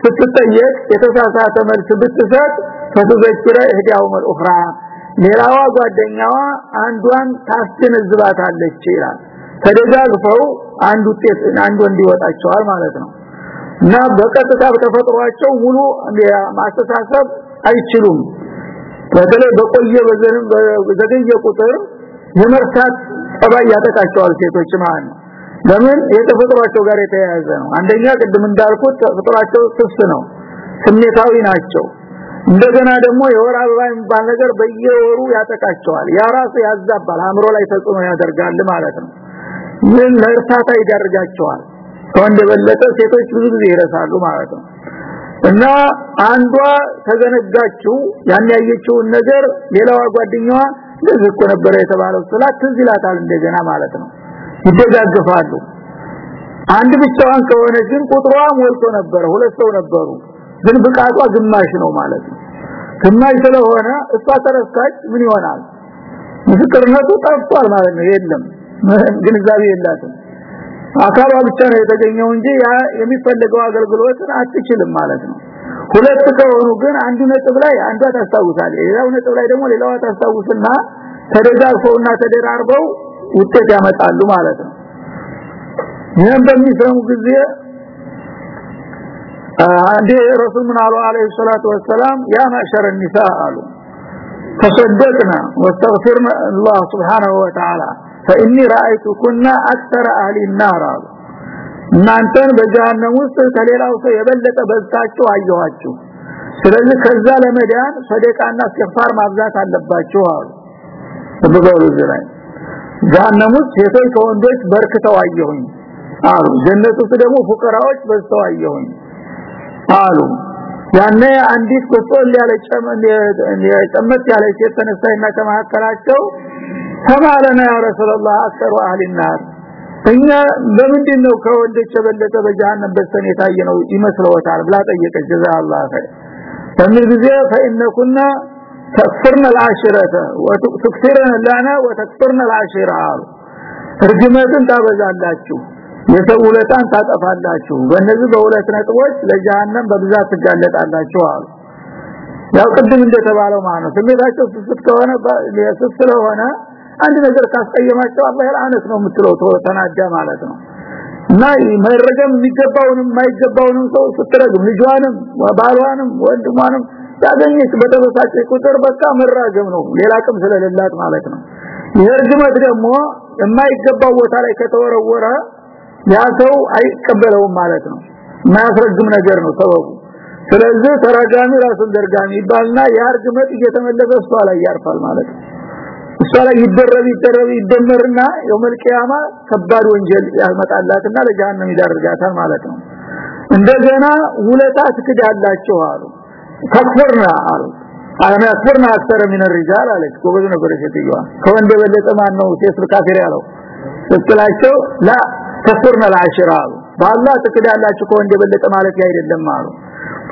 Speaker 1: ስትጠየቅ የተሳሳተ መልስ ብትሰጥ ፈትዘክረ እህዲያው መልኡኽራ ሌላዋ ጓደኛዋ አንዷን ታስገነዝባታለች ይላል። ተደጋግፈው አንድ ውጤት አንዱ እንዲወጣቸዋል ማለት ነው። እና በቀጥታ በተፈጥሯቸው ሙሉ ማስተሳሰብ አይችሉም። በተለይ በቆየ በዘገየ ቁጥር የመርሳት ጠባይ ያጠቃቸዋል ሴቶች ማለት ነው ለምን? የተፈጥሯቸው ጋር የተያያዘ ነው። አንደኛ ቅድም እንዳልኩት ተፈጥሯቸው ስስ ነው ስሜታዊ ናቸው። እንደገና ደግሞ የወር አበባ የሚባል ነገር በየወሩ ያጠቃቸዋል። ያ ራሱ ያዛባል አእምሮ ላይ ተጽዕኖ ያደርጋል ማለት ነው። ምን ለእርሳታ ይዳርጋቸዋል። ከወንድ የበለጠ ሴቶች ብዙ ጊዜ ይረሳሉ ማለት ነው። እና አንዷ ተገነጋችው ያን ያየችውን ነገር ሌላዋ ጓደኛዋ ለዚህ እኮ ነበረ የተባለው ስላት ትዝ ይላታል እንደገና ማለት ነው ይደጋግፋሉ አንድ ብቻዋን ከሆነ ግን ቁጥሯ ሞልቶ ነበረ ሁለት ሰው ነበሩ። ግን ብቃቷ ግማሽ ነው ማለት ነው። ግማሽ ስለሆነ እሷ ተረሳች ምን ይሆናል? ምስክርነቱ ጠፍቷል ማለት ነው። የለም ግንዛቤ የላትም። አካሏ ብቻ ነው የተገኘው እንጂ ያ የሚፈልገው አገልግሎትን አትችልም ማለት ነው። ሁለት ከሆኑ ግን አንዱ ነጥብ ላይ አንዷ ታስታውሳለች። ሌላው ነጥብ ላይ ደግሞ ሌላዋ ታስታውስና ተደጋግፈውና ተደራርበው ውጤት ያመጣሉ ማለት ነው ይህም በሚሰሙ ጊዜ አንዴ ረሱል ምን አሉ አለይሂ ሰላቱ ወሰላም ያ ማሸረ النساء አሉ تصدقنا واستغفرنا الله سبحانه وتعالى فاني رايتكن اكثر اهل النار አሉ እናንተን በጀሃነም ውስጥ ከሌላው ሰው የበለጠ በዝታችሁ አየኋችሁ ስለዚህ ከዛ ለመዳን ሰደቃና እስትግፋር ማብዛት አለባችሁ አሉ በበዛው ላይ ጀሃነም ሴቶች ከወንዶች በርክተው አየሁኝ አሉ። ጀነት ውስጥ ደግሞ ፉቀራዎች በዝተው አየሁኝ አሉ። ያኔ አንዲት ቆጦል ያለ ጨመት ያለ ሴት ተነሳይና ከመካከላቸው ተማለና ያ ረሱላህ አከሩ አህሊናር እኛ ለምንድን ነው ከወንዶች የበለጠ በጀሃነም በስተን የታየ ነው ይመስለዎታል ብላ ጠየቀች። ጀዛ አላህ ኸይር። በሚል ጊዜ ፈኢነኩና ተክፍርነ العاشرة وتكثرن لنا وتكثرن العاشرة እርግመትን ታበዛላችሁ የሰው ውለታን ታጠፋላችሁ በእነዚህ በሁለት ነጥቦች ለጀሃነም በብዛት ትጋለጣላችሁ አሉ ያው ቅድም እንደተባለው ማለት ነው ስሜታቸው ስስት ከሆነ ስስ ስለሆነ አንድ ነገር ካስቀየማቸው አላህ ያላነት ነው የምትለው ተናዳ ማለት ነው እና መረገም የሚገባውንም የማይገባውንም ሰው ስትረግም ልጇንም ባሏንም ወንድሟንም ያገኘች በተበሳጨ ቁጥር በቃ መራገም ነው። ሌላ ቅም ስለሌላት ማለት ነው። ይሄ እርግመት ደግሞ የማይገባው ቦታ ላይ ከተወረወረ ያ ሰው አይቀበለውም ማለት ነው። የማያስረግም ነገር ነው ሰበቡ። ስለዚህ ተራጋሚ ራሱን ደርጋሚ ይባልና ያርግመት እየተመለሰ እሷ ላይ ያርፋል ማለት ነው። እሷ ላይ ይደረብ ይደረብ ይደመርና የውመል ከባድ ወንጀል ያመጣላትና ለጀሃነም ይዳርጋታል ማለት ነው። እንደገና ውለታ ትክዳላችሁ አሉ ተክፈርና አሉ አለማ ያክፈርና አክተር ምን الرجال አለች ጎበዝ ነበር ሴትዮዋ ከወንድ የበለጠ ማን ነው ሴት ካፊር ያለው ስትላቸው ላ ተክፈርና العشرة አሉ በአላህ ትክዳላችሁ ከወንድ የበለጠ ማለት አይደለም አሉ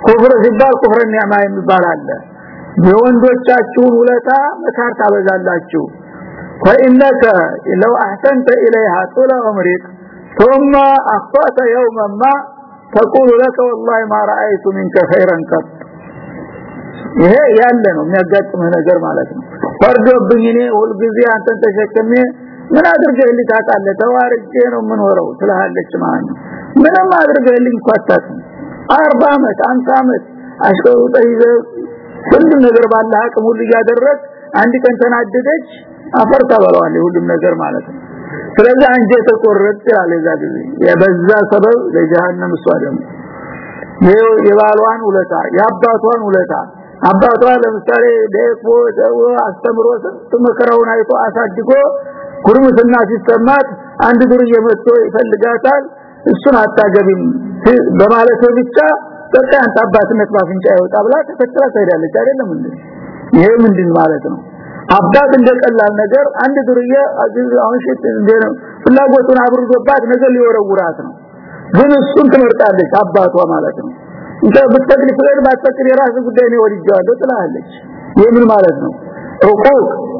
Speaker 1: ኩፍር ሲባል ኩፍር ኒዕማ የሚባል አለ የወንዶቻችሁን ውለታ መካር ታበዛላችሁ فإنك لو أحسنت إليها طول عمرك ثم أخطأت يوما ما تقول لك والله ما رأيت منك خيرا قط ይሄ ያለ ነው የሚያጋጥምህ ነገር ማለት ነው። ፈርዶብኝ እኔ ሁልጊዜ አንተን ተሸክሜ ምን አድርገህልኝ ታውቃለህ? ተዋርጄ ነው የምኖረው ትልሃለች ማለት ምንም አድርገህልኝ ኳታት 40 አመት 50 አመት አሽቀውጠ ይዘህ ሁሉም ነገር ባለ አቅም ሁሉ እያደረግ አንድ ቀን ተናደደች አፈር ታበለዋል ሁሉም ነገር ማለት ነው። ስለዚህ አንጀት ተቆረጥ ያለ ጊዜ። የበዛ ሰበብ ለጀሃነም እሷ ደግሞ የባሏን ውለታ የአባቷን ውለታ አባቷ ለምሳሌ ደፎ ደው አስተምሮ ስንት መከራውን አይቶ አሳድጎ ጉርምስና ሲሰማት አንድ ዱርዬ መጥቶ ይፈልጋታል። እሱን አታገቢም በማለት ብቻ በቃ አንተ አባትነት ባፍንጫ ይወጣ ብላ ተከትላ ትሄዳለች። አይደለም እንዴ? ይሄ ምንድን ማለት ነው? አባት እንደቀላል ነገር አንድ ዱርዬ አሁን ሽት እንደነው ፍላጎቱን አብርዶባት ነገር ሊወረውራት ነው። ግን እሱን ትመርጣለች አባቷ ማለት ነው ብትፈቅድ ፍቅድ ባትፈቅድ የራስ ጉዳይ ነው ወዲጃለሁ ትላለች። ይህ ምን ማለት ነው? ሩቁቅ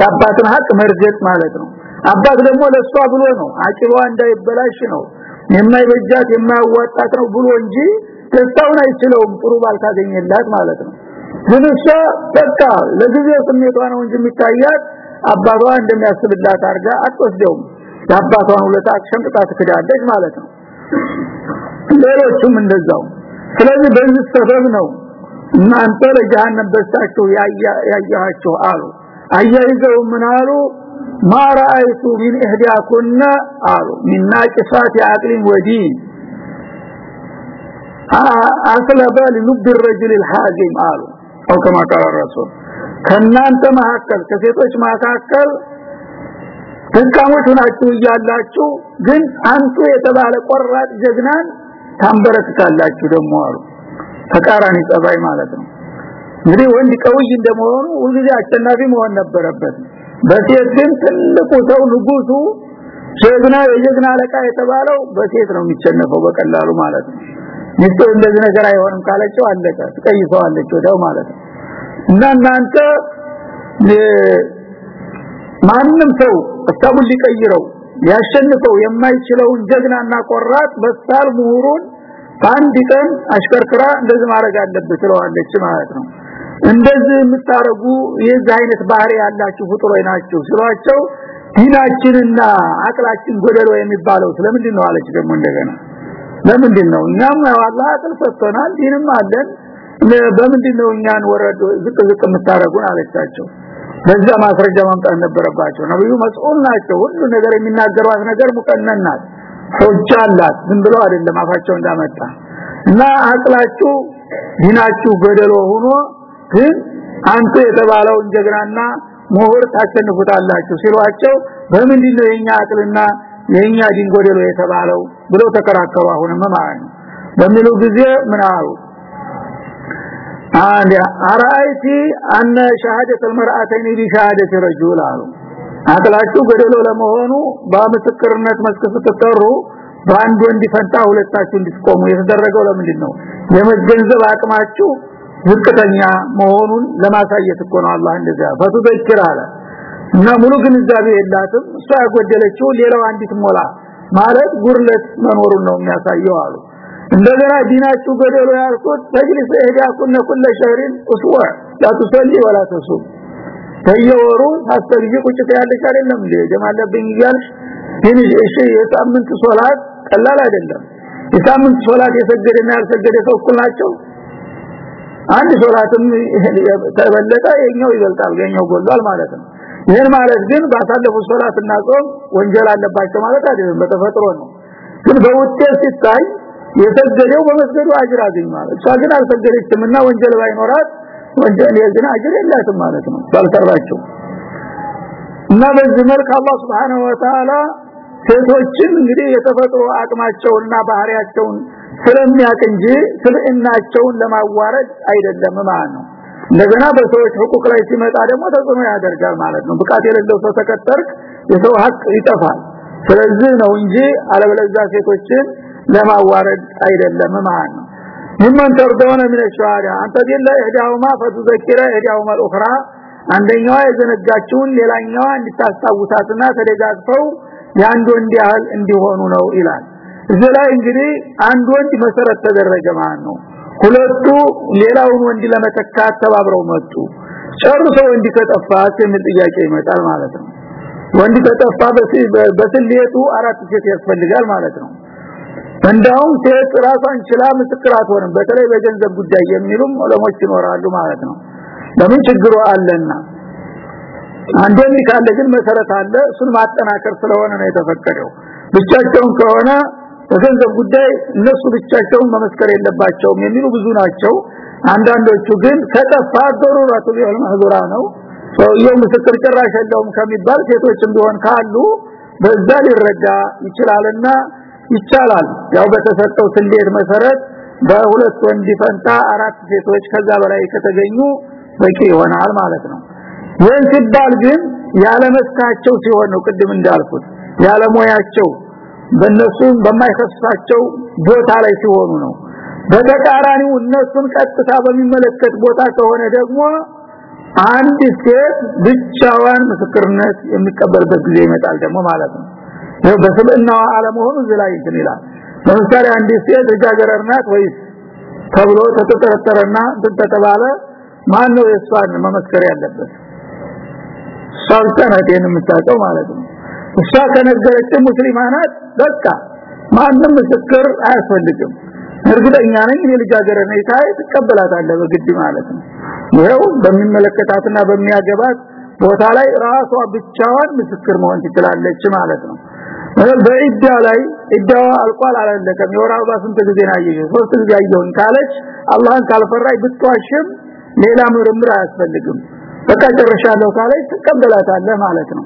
Speaker 1: የአባትን ሀቅ መርገጥ ማለት ነው። አባት ደግሞ ለሷ ብሎ ነው። አቂሏ እንዳይበላሽ ነው። የማይበጃት የማያዋጣት ነው ብሎ እንጂ ደስታውን አይችለውም። ጥሩ ባልታገኘላት ማለት ነው። ግን እሷ በቃ ለጊዜው ስሜቷ ነው እንጂ የሚታያት አባቷ እንደሚያስብላት አርጋ አትወስደውም። የአባቷን ውለታ ሸምጥታ ትክዳለች ማለት ነው። ሌሎቹም እንደዛው ስለዚህ በዚህ ሰበብ ነው እናንተ ለጀሃነም በሳቸው ያያያቸው አሉ አያይዘው ምን አሉ ما رايت من احداكن አሉ من ناقصات عقل ودين አስለበ للب الرجل الحازم አሉ او كما قال الرسول ከናንተ መካከል ከሴቶች መካከል ደካሞች ናችሁ እያላችሁ ግን አንቱ የተባለ ቆራጥ ጀግናን ታንበረክታላችሁ ደግሞ አሉ። ተቃራኒ ጸባይ ማለት ነው። እንግዲህ ወንድ ቀውይ እንደመሆኑ ሁልጊዜ አሸናፊ መሆን ነበረበት። በሴት ግን ትልቁ ሰው ንጉሱ ጀግና የጀግና አለቃ የተባለው በሴት ነው የሚቸነፈው በቀላሉ ማለት ነው። ሚስቱ እንደዚህ ነገር አይሆንም ካለችው አለቀ ትቀይሰዋለች ወደው ማለት ነው። እና እናንተ ማንም ሰው እስታቡን ሊቀይረው ያሸንፈው የማይችለውን ጀግናና ቆራጥ በሳል ምሁሩን አንድ ቀን አሽከርክራ እንደዚህ ማድረግ አለበት ትለዋለች ማለት ነው። እንደዚህ የምታረጉ የዚህ አይነት ባህሪ ያላችሁ ፍጡሮች ናችሁ ሲሏቸው ዲናችንና አቅላችን ጎደሎ የሚባለው ስለምንድን ነው? አለች ደግሞ እንደገና። ለምንድን ነው? እኛም አላህ አቅል ሰጥቶናል ዲንም አለን በምንድን ነው እኛን ወረድ ዝቅ ዝቅ የምታረጉን አለቻቸው በዛ ማስረጃ ማምጣት ነበረባቸው። ነብዩ መስኡል ናቸው። ሁሉ ነገር የሚናገሯት ነገር ሙቀነን ናት አላት። ዝም ብለው አይደለም አፋቸው እንዳመጣ። እና አቅላችሁ ዲናችሁ ገደሎ ሆኖ ግን አንተ የተባለውን ጀግናና ምሁር ታሸንፉታላችሁ ሲሏቸው በምንድን ነው የኛ አቅልና የኛ ዲን ጎደሎ የተባለው ብለው ተከራከሩ። አሁንም ማለት ነው። በሚሉ ጊዜ ምን አሉ አራይቲ አነ ሸሃደተ المرأتين بشهاده رجل አሉ አቅላችሁ ገደሎ ለመሆኑ በምስክርነት መስክ ስትጠሩ በአንድ ወንድ ፈንታ ሁለታችሁ እንድትቆሙ የተደረገው ለምንድን ነው የመገንዘብ አቅማችሁ ዝቅተኛ መሆኑን ለማሳየት እኮ ነው አላህ እንደዛ ፈትዘክር አለ እና ሙሉ ግንዛቤ የላትም እሷ ያጎደለችው ሌላው አንዲት ሞላ ማለት ጉርለት መኖሩን ነው የሚያሳየው አሉ እንደገና ዲናችሁ ገደሎ ያልኩት ተጅሊስ እህዳኩነ ኩለ ሸህሪን እስዋ ላቱሰሊ ወላ ተሱም። በየወሩ አስተግጂ ቁጭ ያለሽ አይደለም እንዴ? ጀማለብኝ እያልሽ ግን እሺ የሳምንት ሶላት ቀላል አይደለም። የሳምንት ሶላት የሰገደና ያልሰገደ ሰው እኩል ናቸው? አንድ ሶላትም ተበለጠ የኛው ይበልጣል የኛው ጎሏል ማለት ነው። ይሄን ማለት ግን ባሳለፉ ሶላትና ጾም ወንጀል አለባቸው ማለት አይደለም በተፈጥሮ ነው። ግን በውጤት ሲታይ የሰገደው በመስገዱ አጅር አገኝ ማለት እሷ ግን አልሰገደችምና ወንጀል ባይኖራት ወንጀል ግን አጅር የላትም ማለት ነው ባልሰራቸው እና በዚህ መልክ አላህ Subhanahu Wa Ta'ala ሴቶችን እንግዲህ የተፈጥሮ አቅማቸውንና ባህሪያቸውን ስለሚያቅ እንጂ ስብዕናቸውን ለማዋረድ አይደለም ማለት ነው። እንደገና በሰዎች ህቁቅ ላይ ሲመጣ ደግሞ ተጽዕኖ ያደርጋል ማለት ነው። ብቃት የሌለው ሰው ተከተርክ የሰው ሀቅ ይጠፋል። ስለዚህ ነው እንጂ አለበለዚያ ሴቶችን ለማዋረድ አይደለም ማለት ነው ምመን ተርደውነ ምን ሸዋዳ አንተ ዲላ እህዳውማ ፈትዘኪረ እህዳውማ الاخرى አንደኛዋ የዘነጋችውን ሌላኛዋ እንድታስታውሳትና ተደጋግፈው የአንድ ወንድ ያህል እንዲሆኑ ነው ይላል እዚህ ላይ እንግዲህ አንድ ወንድ መሰረት ተደረገ ማለት ነው ሁለቱ ሌላውን ወንድ ለመተካት ተባብረው መጡ ጨርሶ ወንድ ከጠፋ የሚል ጥያቄ ይመጣል ማለት ነው ወንድ ከጠፋ በስሌቱ አራት ሴት ያስፈልጋል ማለት ነው እንዳውም ሴት ራሷን ችላ ምስክር አትሆንም በተለይ በገንዘብ ጉዳይ የሚሉም ዑለሞች ይኖራሉ ማለት ነው ለምን ችግሩ አለና አንደኝ ካለ ግን መሰረት አለ እሱን ማጠናከር ስለሆነ ነው የተፈቀደው ብቻቸውን ከሆነ በገንዘብ ጉዳይ እነሱ ብቻቸውን መመስከር የለባቸውም የሚሉ ብዙ ናቸው አንዳንዶቹ ግን ከጠፋ ضرورatu ቢሆን ማህዱራ ነው ሰውየው ምስክር ጭራሽ የለውም ከሚባል ሴቶችም ቢሆን ካሉ በዛ ሊረዳ ይችላልና ይቻላል። ያው በተሰጠው ስሌት መሰረት በሁለት ወንድ ፈንታ አራት ሴቶች ከዛ በላይ ከተገኙ በቂ ይሆናል ማለት ነው። ይህን ሲባል ግን ያለመስካቸው ሲሆን ነው ቅድም እንዳልኩት ያለሞያቸው በእነሱ በማይከሳቸው ቦታ ላይ ሲሆኑ ነው። በተቃራኒው እነሱን ቀጥታ በሚመለከት ቦታ ከሆነ ደግሞ አንድ ሴት ብቻዋን ምስክርነት የሚቀበልበት ጊዜ ይመጣል ደግሞ ማለት ነው በስብዕናዋ አለመሆኑ ዝላይ እንትን ይላል። ለምሳሌ አንድ ሴት ልጃገረድ ናት ወይስ ተብሎ ተተጠረጠረና ተተባለ ማን ነው የሷን መመስከር ያለበት? ሷልተናት የምታውቀው ማለት ነው። እሷ ከነገረች ሙስሊማናት በቃ ማንም ምስክር አያስፈልግም። እርግጠኛ ነኝ የልጃገረድ ነኝ ታይ ትቀበላታለህ በግድ ማለት ነው። ይሄው በሚመለከታትና በሚያገባት ቦታ ላይ ራሷ ብቻዋን ምስክር መሆን ትችላለች ማለት ነው በኢዳ ላይ ኢዳዋ አልቋል አላለቀም። የወር አበባ ስንት ጊዜ ናየሽ ሶስት ጊዜ አየሁኝ ካለች አላህን ካልፈራይ ብትዋሽም ሌላ ምርምር አያስፈልግም። በቃ ጨርሻለሁ ካለች ትቀበላታለህ ማለት ነው።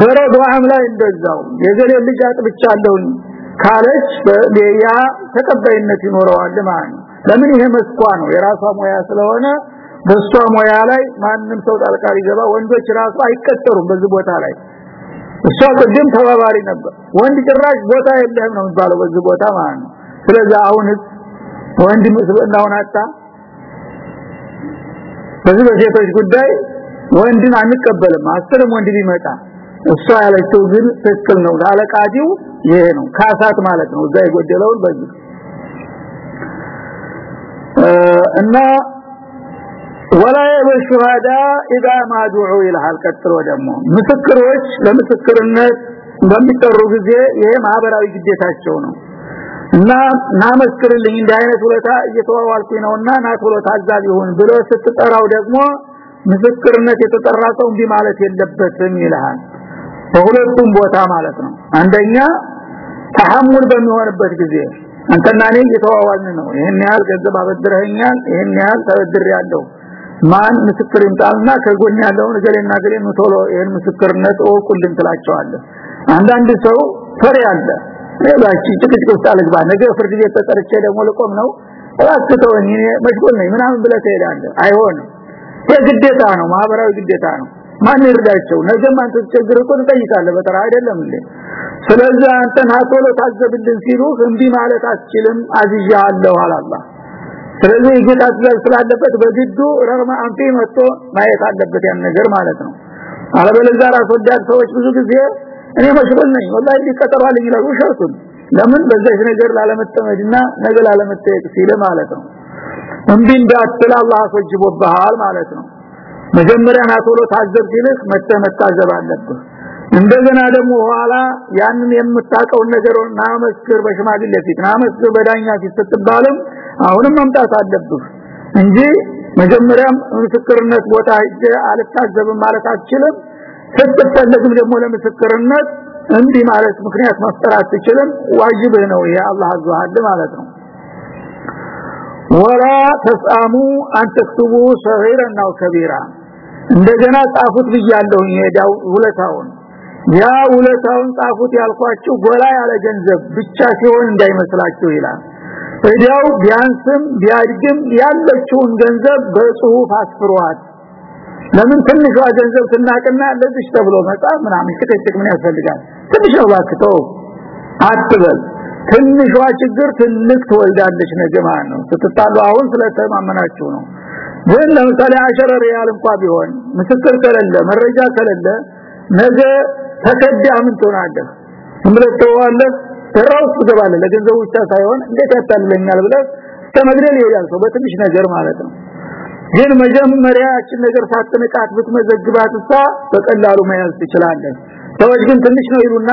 Speaker 1: በረዷም ላይ እንደዛው የገሌ ልጅ አጥብቻለሁኝ ካለች ያ ተቀባይነት ይኖረዋል ማለት ነው። ለምን? ይሄ መስኳ ነው። የራሷ ሙያ ስለሆነ በሷ ሙያ ላይ ማንም ሰው ጣልቃ ሊገባ ወንዶች ራሱ አይቀጠሩም በዚህ ቦታ ላይ እሷ ቅድም ተባባሪ ነበር። ወንድ ጭራሽ ቦታ የለህም ነው የሚባለው በዚህ ቦታ ማለት ነው። ስለዚህ አሁን ወንድ ምስብናውን አጣ። በዚህ በሴቶች ጉዳይ ወንድን አንቀበልም። አስርም ወንድ ቢመጣ እሷ ያለችው ግን ትክክል ነው። ላለቃዲው ይሄ ነው። ካሳት ማለት ነው። እዛ የጎደለውን በዚህ እና ወላ የበሹሃዳ اذا ما دعوا الى ቀጥሎ ደግሞ ምስክሮች ለምስክርነት በሚጠሩ ጊዜ ይሄ ማህበራዊ ግዴታቸው ነው እና ናመስክርልኝ እንዲህ አይነት ውለታ እየተዋዋልኩኝ ነውና ና ቶሎ ታዛቢ ሁን ብሎ ስትጠራው ደግሞ ምስክርነት የተጠራ ሰው እንዲህ ማለት የለበትም ይልሃል በሁለቱም ቦታ ማለት ነው አንደኛ ተሐሙል በሚሆንበት ጊዜ አንተና እኔ እየተዋዋልን ነው ይሄን ያህል ገንዘብ አበድረኸኛል ይሄን ያህል ተበድሬያለሁ ማን ምስክር ይምጣልና ከጎን ያለውን ገሌና ገሌን ቶሎ ይሄን ምስክርነት ወቁልን ትላቸዋለህ። አንዳንድ ሰው ፈሪ አለ። ለባቺ ጭቅጭቅ ውስጥ አልግባ ነገ ፍርድ ቤት ተጠርቼ ደግሞ ልቆም ነው። እባክተውኝ እኔ መሽጎል ነኝ ምናምን ብለህ ትሄዳለህ። አይሆንም። የግዴታ ነው ማህበራዊ ግዴታ ነው። ማን ይርዳቸው? ነገም አንተ ተቸግር እኮ ትጠይቃለህ በተራ አይደለም እንዴ? ስለዚህ አንተን ቶሎ ታዘብልን ሲሉ እንቢ ማለት አትችልም አዝያለሁ አላህ ስለዚህ ጌታ ትእዛዝ ስላለበት በግዱ ረማ አንተ መጥቶ ማየት አለበት ያን ነገር ማለት ነው። አለበለዚያ ራስ ወዳድ ሰዎች ብዙ ጊዜ እኔ መሽሩል ነኝ ወላሂ ሊቀጠሯልኝ ይላሉ ሸርቱን ለምን? በዛች ነገር ላለመጠመድና ነገ ላለመጠየቅ ሲል ማለት ነው። እንቢ እንዳትል አላህ አስወጅቦብሃል ማለት ነው። መጀመሪያ ናቶሎ ታዘብ ሲልህ መተ መታዘብ አለብህ። እንደገና ደግሞ ኋላ ያንን የምታቀው ነገር ናመስክር በሽማግሌ ፊት ናመስክር በዳኛ ፊት ስትባልም አሁንም መምጣት አለብህ እንጂ መጀመሪያም ምስክርነት ቦታ ሄጄ አልታዘብም ማለት አትችልም። ስትፈለግም ደግሞ ለምስክርነት እንዲህ ማለት ምክንያት መፍጠር አትችልም። ዋጅብህ ነው ይሄ። አላህ አዟል ማለት ነው። ወላ ተስአሙ አን ተክቱቡ ሰጊራን አው ከቢራ። እንደገና ጻፉት ብያለሁ ይሄዳው ውለታውን። ያ ውለታውን ጻፉት ያልኳችሁ ጎላ ያለ ገንዘብ ብቻ ሲሆን እንዳይመስላችሁ ይላል እዲያው ቢያንስም ቢያድግም ያለችውን ገንዘብ በጽሁፍ አስፍሯት ለምን ትንሿ ገንዘብ ትናቅና ለዚህ ተብሎ መጻፍ ምናምን ጭቅጭቅ ምን ያስፈልጋል? ትንሽ ነው ባክተው አትበል። ትንሿ ችግር ትልቅ ትወልዳለች ነገ ነው። ስትጣሉ አሁን ስለተማመናችሁ ነው። ግን ለምሳሌ አሸረ ሪያል እንኳን ቢሆን ምስክር ከሌለ መረጃ ከሌለ ነገ ተከዳ ምን ትሆናለህ ተራው ትገባለህ ለገንዘቡ ብቻ ሳይሆን እንዴት ያታልለኛል ብለህ ተመግደል ይሄዳል ሰው በትንሽ ነገር ማለት ነው። ግን መጀመሪያችን ነገር ሳትነቃት ብትመዘግባት እሷ በቀላሉ መያዝ ትችላለህ። ሰዎች ግን ትንሽ ነው ይሉና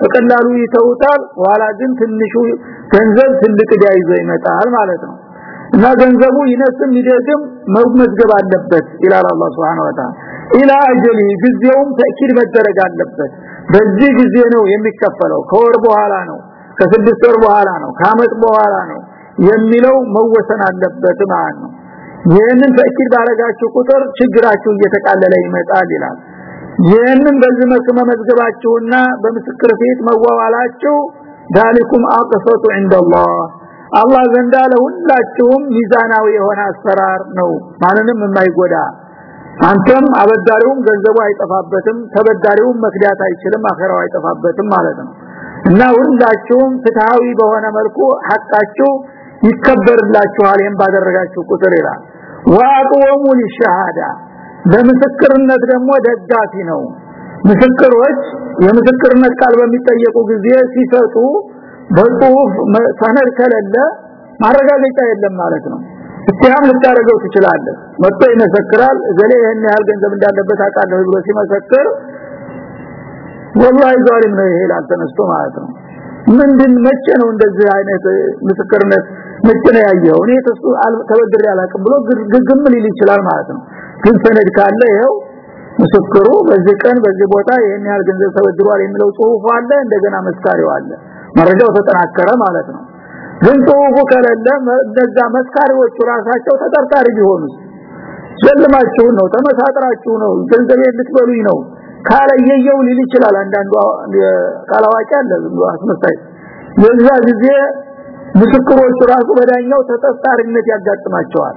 Speaker 1: በቀላሉ ይተውታል። ኋላ ግን ትንሹ ገንዘብ ትልቅ ዳ ይዞ ይመጣል ማለት ነው እና ገንዘቡ ይነስም ይደግም መመዝገብ አለበት ይላል አላህ Subhanahu Wa Ta'ala ኢላ አጀሊ ጊዜውም ተእኪድ መደረግ አለበት። በዚህ ጊዜ ነው የሚከፈለው። ከወር በኋላ ነው ከስድስት ወር በኋላ ነው ከአመት በኋላ ነው የሚለው መወሰን አለበት ማለት ነው። ይህንን ተእኪድ ባረጋችሁ ቁጥር ችግራችሁ እየተቃለለ ይመጣል ይላል። ይህንን በዚህ መልክ መመዝገባችሁና በምስክር ፊት መዋዋላችሁ ዳሊኩም አቅሰቱ እንደላህ አላህ ዘንዳ ለሁላችሁም ሚዛናዊ የሆነ አሰራር ነው። ማንንም የማይጎዳ። አንተም አበዳሪውም ገንዘቡ አይጠፋበትም ተበዳሪውም መክዳት አይችልም አኸራው አይጠፋበትም ማለት ነው። እና ሁላችሁም ፍትሃዊ በሆነ መልኩ ሐቃችሁ ይከበርላችኋል ይሄን ባደረጋችሁ ቁጥር ይላል። ወአቅወሙ ሊሸሃዳ። ለምስክርነት ደግሞ ደጋፊ ነው። ምስክሮች የምስክርነት ቃል በሚጠየቁ ጊዜ ሲሰጡ በጽሁፍ ሰነድ ከሌለ ማረጋገጫ የለም ማለት ነው። እትያም ልታረገው ትችላለህ። መጥቶ ይመሰክራል። እገሌ ይሄን ያህል ገንዘብ እንዳለበት አውቃለሁ ብሎ ሲመሰክር ወላሂ ዛሊም ነው ይሄ ተነስቶ ማለት ነው። ምንድን መቼ ነው እንደዚህ አይነት ምስክርነት መቼ ነው ያየው እኔ ተሱ ተበድሬ አላውቅም ብሎ ግግም ሊል ይችላል ማለት ነው። ግን ሰነድ ካለ ይሄው ምስክሩ በዚህ ቀን በዚህ ቦታ ይሄን ያህል ገንዘብ ተበድሯል የሚለው ጽሁፍ አለ እንደገና መስካሪው አለ መረጃው ተጠናከረ ማለት ነው። ግን ጽሁፉ ከሌለ እንደዛ መስካሪዎቹ ራሳቸው ተጠርጣሪ ቢሆኑ ዘልማችሁ ነው? ተመሳጥራችሁ ነው? ገንዘብ ልትበሉኝ ነው? ካለየየው ሊል ይችላል። አንዳንዱ ካላዋቂ አለ አስመሳይ። የዛ ጊዜ ምስክሮቹ ራሱ በዳኛው ተጠርጣሪነት ያጋጥማቸዋል።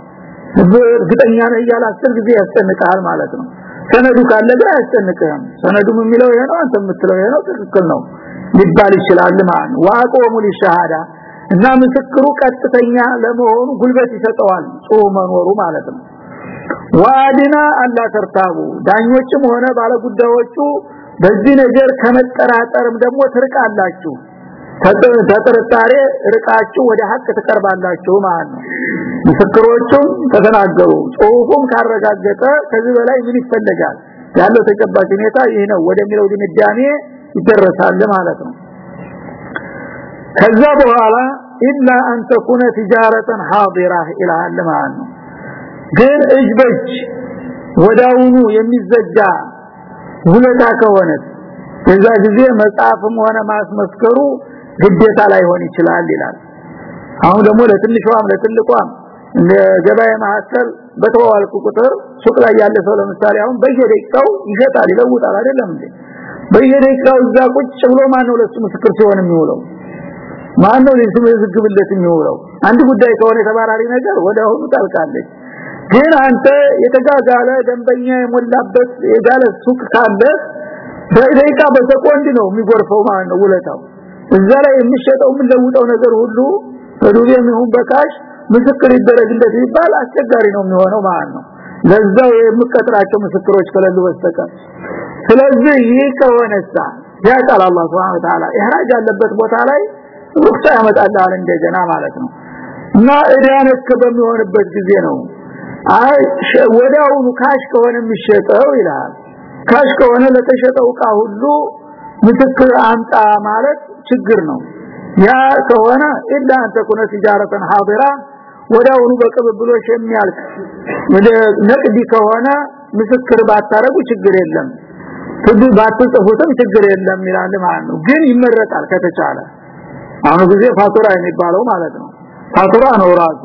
Speaker 1: እርግጠኛ ነህ እያለ አስር ጊዜ ያስጨንቃል ማለት ነው። ሰነዱ ካለ ግን አያስጨንቅህም። ሰነዱም የሚለው ይሄ ነው አንተ የምትለው ይሄ ነው ትክክል ነው ሊባል ይችላል ማለት ነው። ዋቆሙ ሊሻሃዳ እና ምስክሩ ቀጥተኛ ለመሆኑ ጉልበት ይሰጠዋል ጽሁ መኖሩ ማለት ነው። ዋድና አላ ተርታቡ ዳኞችም ሆነ ባለጉዳዮቹ በዚህ ነገር ከመጠራጠርም ደግሞ ትርቃላችሁ ተጥርጣሬ ርቃችሁ ወደ ሀቅ ተቀርባላችሁ ማለት ነው። ምስክሮቹም ተተናገሩ ጽሁፉም ካረጋገጠ ከዚህ በላይ ምን ይፈልጋል ያለው ተጨባጭ ሁኔታ ይህ ነው ወደሚለው ድምዳሜ ይደረሳል ማለት ነው። ከዛ በኋላ ኢላ አን ተኩነ ትጃረተን ሐዲራ ማለት ነው። ግን እጅ በጅ ወዳውኑ የሚዘጋ ሁለታ ከሆነ በዛ ጊዜ መጽሐፍም ሆነ ማስመስከሩ ግዴታ ላይሆን ይችላል ይላል። አሁን ደግሞ ለትንሿም ለትልቋም ለገበያ ማዕከል በተዋልኩ ቁጥር ሱቅ ላይ ያለ ሰው ለምሳሌ አሁን በየደቂቃው ይሸጣል ይለውጣል አይደለም እንዴ በየደቂቃው እዛ ቁጭ ብሎ ማን ነው ለሱ ምስክር ሲሆን የሚውለው? ማን ነው ለሱ ዝግብለት የሚውለው? አንድ ጉዳይ ከሆነ ተባራሪ ነገር ወደ አሁኑ ታልቃለች። ግን አንተ የተጋጋለ ደንበኛ የሞላበት የጋለ ሱቅ ካለ በደቂቃ በሰኮንድ ነው የሚጎርፈው ማለት ነው ውለታው። እዛ ላይ የሚሸጠው የምንለውጠው ነገር ሁሉ በዱቤ ይሁን በ cash ምስክር ይደረግለት ይባል አስቸጋሪ ነው የሚሆነው ማለት ነው ለዛው የምቀጥራቸው ምስክሮች ከሌሉ በስተቀር ስለዚህ ይህ ከሆነሳ ያቃል አላህ سبحانه تعالى إحراج ያለበት ቦታ ላይ رخصة ያመጣልሃል እንደገና ማለት ነው። እና እዳነክ በሚሆንበት ጊዜ ነው። አይ ወዳውኑ cash ከሆነ የሚሸጠው ይላል። cash ከሆነ ለተሸጠው ዕቃ ሁሉ ምስክር አምጣ ማለት ችግር ነው። ያ ከሆነ ኢላ አንተ ኩነ ትጃረተን ሐዲራ ወዳውኑ በቅብብሎሽ የሚያልቅ ወደ ነቅዲ ከሆነ ምስክር ባታረጉ ችግር የለም ትዱ ባትጽፉትም ችግር የለም ይላል ማለት ነው። ግን ይመረጣል ከተቻለ። አሁን ጊዜ ፋቱራ የሚባለው ማለት ነው። ፋቱራ ነው ራሱ።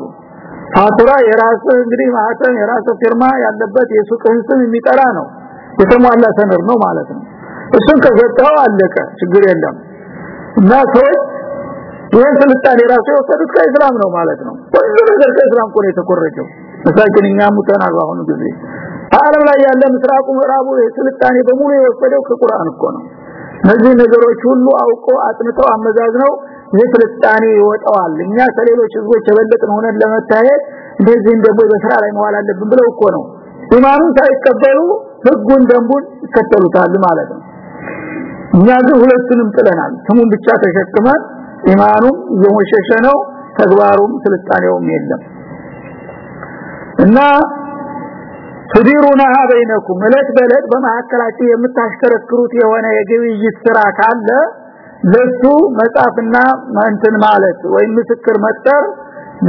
Speaker 1: ፋቱራ የራስ እንግዲህ ማህተም የራስ ፊርማ ያለበት የሱቅህን ስም የሚጠራ ነው። የተሟላ ሰነድ ነው ማለት ነው። እሱን ከሰጠው አለቀ። ችግር የለም። እና ሰዎች ይህን ስልጣኔ ራሱ የወሰዱት ከእስላም ነው ማለት ነው። ሁሉ ነገር ከእስላም የተኮረጀው መሳኪን እኛ ሙተናል አሁን ጊዜ ዓለም ላይ ያለ ምስራቁ ምዕራቡ ስልጣኔ በሙሉ የወሰደው ከቁርአን እኮ ነው። እነዚህ ነገሮች ሁሉ አውቆ አጥንተው አመዛዝነው ይህ ስልጣኔ ይወጣዋል። እኛ ከሌሎች ህዝቦች የበለጥን ሆነን ለመታየት እንደዚህ ደግሞ በስራ ላይ መዋል አለብን ብለው እኮ ነው። ኢማኑን ሳይቀበሉ ህጉን ደንቡን ይከተሉታል ማለት ነው። እኛ ግን ሁለቱንም ጥለናል። ስሙን ብቻ ተሸክመን ኢማኑም እየሞሸሸ ነው። ተግባሩም ስልጣኔውም የለም። እና ትዲሩናሃ በይነኩም እለት በእለት በመካከላችሁ የምታሽከረክሩት የሆነ የግብይት ስራ ካለ ለሱ መጻፍና እንትን ማለት ወይም ምስክር መጥራት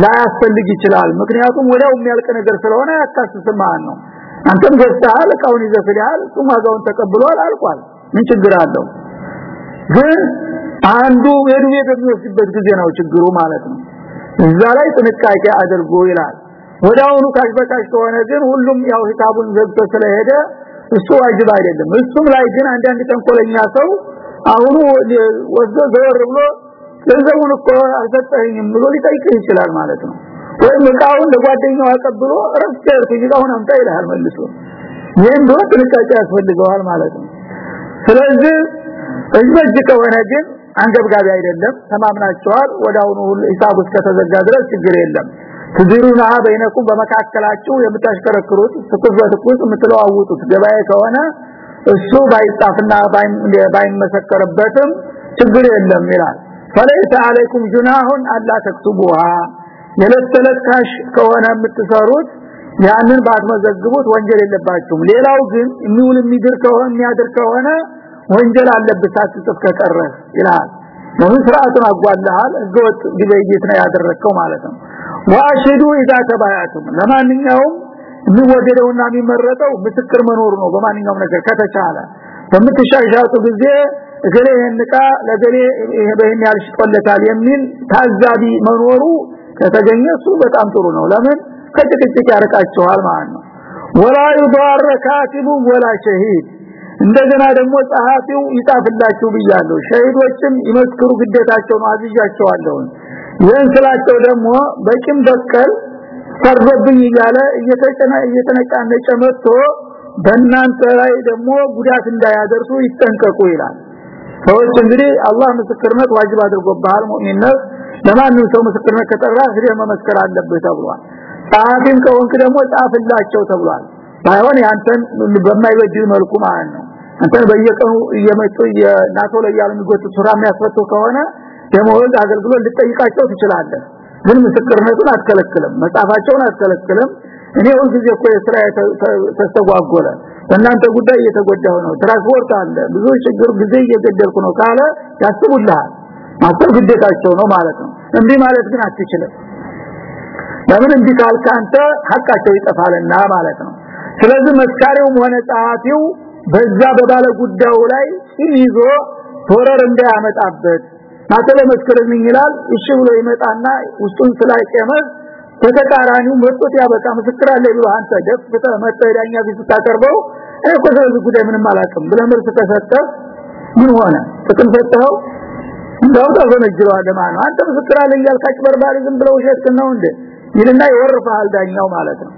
Speaker 1: ላያስፈልግ ይችላል። ምክንያቱም ወዲያው የሚያልቅ ነገር ስለሆነ ያካስስም ማለት ነው። አንተም ገዝተሃል እቃውን ይዘሃል እሱም ተቀብሏል አልቋል። ምን ችግር አለው? ግን አንዱ የዱቤ በሚወስድበት ጊዜ ነው ችግሩ ማለት ነው። እዛ ላይ ጥንቃቄ አድርጎ ይላል ወዳውኑ cash በ cash ከሆነ ግን ሁሉም ያው ሂሳቡን ዘግቶ ስለሄደ እሱ واجب አይደለም። እሱም ላይ ግን አንዳንድ ተንኮለኛ ሰው አሁኑ ወስዶ ዘወር ብሎ ገንዘቡን እኮ አልሰጠኝም ብሎ ሊጠይቅህ ይችላል ማለት ነው። ወይም እቃውን ለጓደኛው አቀብሎ ረፍት እቃውን አምጣ ይልሃል መልሶ። ይህም ቢሆን ጥንቃቄ ያስፈልገዋል ማለት ነው። ስለዚህ እጅ ከሆነ ግን አንገብጋቢ አይደለም። ተማምናቸዋል ወዳውኑ ሂሳቡ እስከተዘጋ ድረስ ችግር የለም ትዚሩና በይነኩም በመካከላችሁ የምታሽከረክሩት ትኩስ በትኩስ የምትለዋውጡት ገበያ ከሆነ እሱ ባይጻፍና ባይመሰከርበትም ችግር የለም ይላል። فليس عليكم جناح ألا تكتبوها። የዕለት ተዕለት cash ከሆነ የምትሰሩት ያንን ባትመዘግቡት ወንጀል የለባችሁም። ሌላው ግን የሚውል የሚድር ከሆነ የሚያድር ከሆነ ወንጀል አለበት ሳትጽፍ ከቀረ ይላል። ለምን ስርዓቱን አጓድለሃል ህገወጥ ግብይት ነው ያደረከው ማለት ነው ወአሽዱ اذا ተባያቱም። ለማንኛውም የሚወደደውና የሚመረጠው ምስክር መኖሩ ነው በማንኛውም ነገር ከተቻለ። በምትሻሻቱ ጊዜ እገሌ ይንቃ ለገሌ ይሄ በእኛ የሚል ታዛቢ መኖሩ ከተገኘ በጣም ጥሩ ነው። ለምን? ከጭቅጭቅ ያርቃቸዋል ማለት ነው። ወላ ይضار ካቲቡ ወላ ሸሂድ። እንደገና ደግሞ ጸሐፊው ይጣፍላችሁ ብያለሁ። ሸሂዶችም ይመስክሩ ግዴታቸው ነው አዝያቸዋለሁ ይህን ስላቸው ደግሞ በቂም በቀል ፈርዶብኝ እያለ እየተጨና እየተነጫነጨ መጥቶ በእናንተ ላይ ደግሞ ጉዳት እንዳያደርሱ ይጠንቀቁ ይላል። ሰዎች እንግዲህ አላህ ምስክርነት ዋጅብ አድርጎብሃል ሙእሚንነት ለማንም ሰው ምስክርነት ከጠራ ሄደህ መመስከር አለብህ ተብሏል። ጸሐፊም ከሆንክ ደግሞ ጻፍላቸው ተብሏል። ባይሆን ያንተን በማይበድል መልኩ ማለት ነው። አንተን በየቀኑ እየመጡ የናቶ ላይ ያሉ የሚጎቱ ሱራ የሚያስፈቱ ከሆነ ደሞዝ አገልግሎት ልጠይቃቸው ትችላለህ። ግን ምስክርነቱን አትከለክልም መጻፋቸውን አትከለክልም። እኔ ሁሉ ጊዜ እኮ የስራ ተስተጓጎለ በእናንተ ጉዳይ እየተጎዳው ነው። ትራንስፖርት አለ ብዙ ችግር ጊዜ እየገደልኩ ነው ካለ ያስቡልሃል። ማሰብ ግዴታቸው ነው ማለት ነው። እንዲህ ማለት ግን አትችልም። ለምን እንዲህ ካልክ አንተ ሐቃቸው ይጠፋልና ማለት ነው። ስለዚህ መስካሪውም ሆነ ጸሐፊው በዛ በባለ ጉዳዩ ላይ ይዞ ቶረር እንዳያመጣበት ማተለ መስከረኝ ይላል። እሺ ብሎ ይመጣና ውስጡን ስላይቀመስ ተተቃራኒው መጥቶት ያበቃ ምስክር ብሎ አንተ ደፍ ተመጣዳኛ ቢስ ታቀርበው እኮ ስለዚህ ጉዳይ ምንም አላውቅም ብለህ መልስ ከሰጠ ምን ሆነ? ጥቅም ሰጠው እንደው ተፈነጅሯል ማለት አንተ ምስክር አለ በርባሪ ዝም ብለው ውሸት ነው እንዴ? ይልና ይወርፋል ዳኛው ማለት ነው።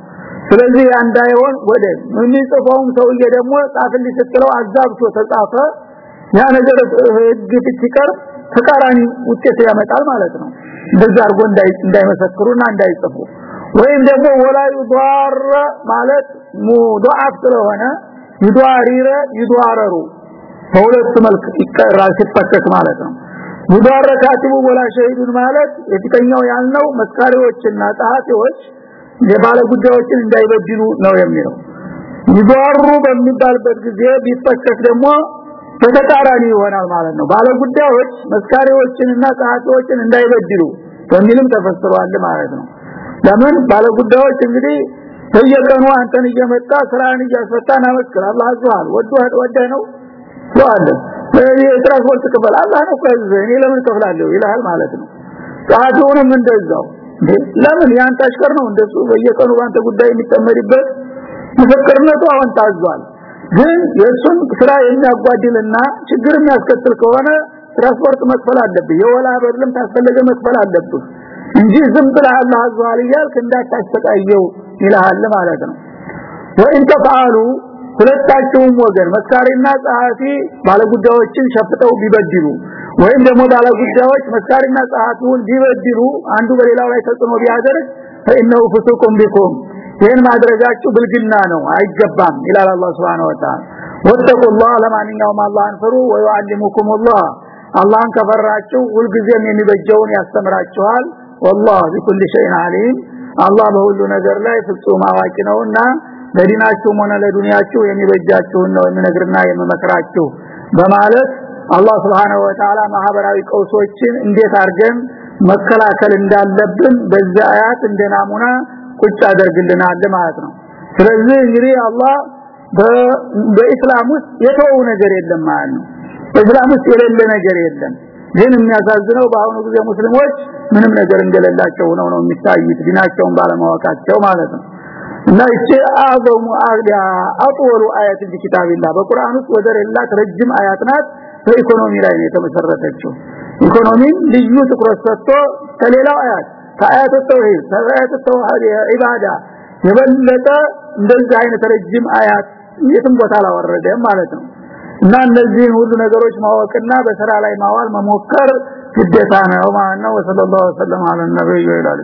Speaker 1: ስለዚህ እንዳይሆን ወደ የሚጽፈውም ሰውዬ ደግሞ ጻፍልኝ ስትለው አዛብቶ ተጻፈ። ያ ነገር ህግ ሲቀር ተቃራኒ ውጤት ያመጣል ማለት ነው። እንደዛ አርጎ እንዳይመሰክሩና እንዳይጽፉ። ወይም ደግሞ ወላ ይዷር ማለት ሙዳፍ ስለሆነ ይዷሪረ ይዷረሩ በሁለት መልክ ይቀራል ማለት ነው። ይዷረ ካቲቡ ወላ ሸሂዱን ማለት የፊተኛው ያልነው መስካሪዎችና ጸሐፊዎች የባለ ጉዳዮችን እንዳይበድሉ ነው የሚለው። ይዷሩ በሚባልበት ጊዜ ቢፈከክ ደግሞ በተቃራኒ ይሆናል ማለት ነው። ባለ ጉዳዮች መስካሪዎችንና ጸሐፊዎችን እንዳይበድሉ በሚልም ተፈስሯል ማለት ነው። ለምን? ባለ ጉዳዮች እንግዲህ በየቀኑ አንተን እየመጣ ስራን እያስፈታና መስከር አላህ አዟል ወዷል ወደ ነው ይዋል የትራንስፖርት ክፍል አላህ ነው ከዚህ እኔ ለምን ከፍላለሁ ይላል ማለት ነው። ጸሐፊውንም እንደዛው። ለምን? ያንተ አሽከር ነው። እንደሱ በየቀኑ ባንተ ጉዳይ የሚጠመድበት ምስክርነቱ አሁን ታዟል ግን የሱን ስራ የሚያጓድልና ችግር የሚያስከትል ከሆነ ትራንስፖርት መክፈል አለብህ። የወላ በርልም ታስፈልገ መክፈል አለብህ እንጂ ዝም ብለህ አላህ አዟል እያልክ እንዳታስተቃየው ማለት ነው። ወይን ተፋሉ ሁለታቸውም ወገን መስካሪና ጸሐፊ ባለጉዳዮችን ሸፍተው ቢበድሉ ወይም ደግሞ ባለጉዳዮች መስካሪና ጸሐፊውን ቢበድሉ አንዱ በሌላው ላይ ተጽዕኖ ቢያደርግ ፈኢነሁ ፍሱቁም ቢኩም ይህን ማድረጋችሁ ብልግና ነው። አይገባም ይላል አላህ Subhanahu Wa Ta'ala ወተቁላህ ለማንኛውም አላህን ፍሩ ወይዓልሙኩሙላህ አላህን ከፈራችሁ ሁልጊዜም የሚበጀውን ያስተምራችኋል። والله بكل شيء عليم አላህ በሁሉ ነገር ላይ ፍጹም አዋቂ ነውና ለዲናችሁም ሆነ ለዱንያችሁ የሚበጃችሁን ነው የሚነግርና የሚመክራችሁ በማለት አላህ Subhanahu Wa Ta'ala ማህበራዊ ቀውሶችን እንዴት አድርገን መከላከል እንዳለብን በዛ አያት እንደናሙና ቁጭ አደርግልናል ማለት ነው። ስለዚህ እንግዲህ አላህ በእስላም ውስጥ የተወው ነገር የለም ማለት ነው። በእስላም ውስጥ የሌለ ነገር የለም። ግን የሚያሳዝነው በአሁኑ ጊዜ ሙስሊሞች ምንም ነገር እንደሌላቸው ነው ነው የሚታዩት ዲናቸውን ባለማወቃቸው ማለት ነው። እና እቺ አዘሙ አግዳ አጥወሉ አያት ኪታቢላህ። በቁርአን ውስጥ ወደር የላት ረጅም አያት ናት። በኢኮኖሚ ላይ ነው የተመሰረተችው። ኢኮኖሚን ልዩ ትኩረት ሰጥቶ ከሌላው አያት ከአያት ተውሂድ ከአያት ተውሂድ ኢባዳ የበለጠ እንደዚህ አይነት ረጅም አያት የትም ቦታ አላወረደም ማለት ነው። እና እነዚህን ሁሉ ነገሮች ማወቅና በስራ ላይ ማዋል መሞከር ግዴታ ነው ማለት ወሰለላሁ አለ ነብዩ ይላል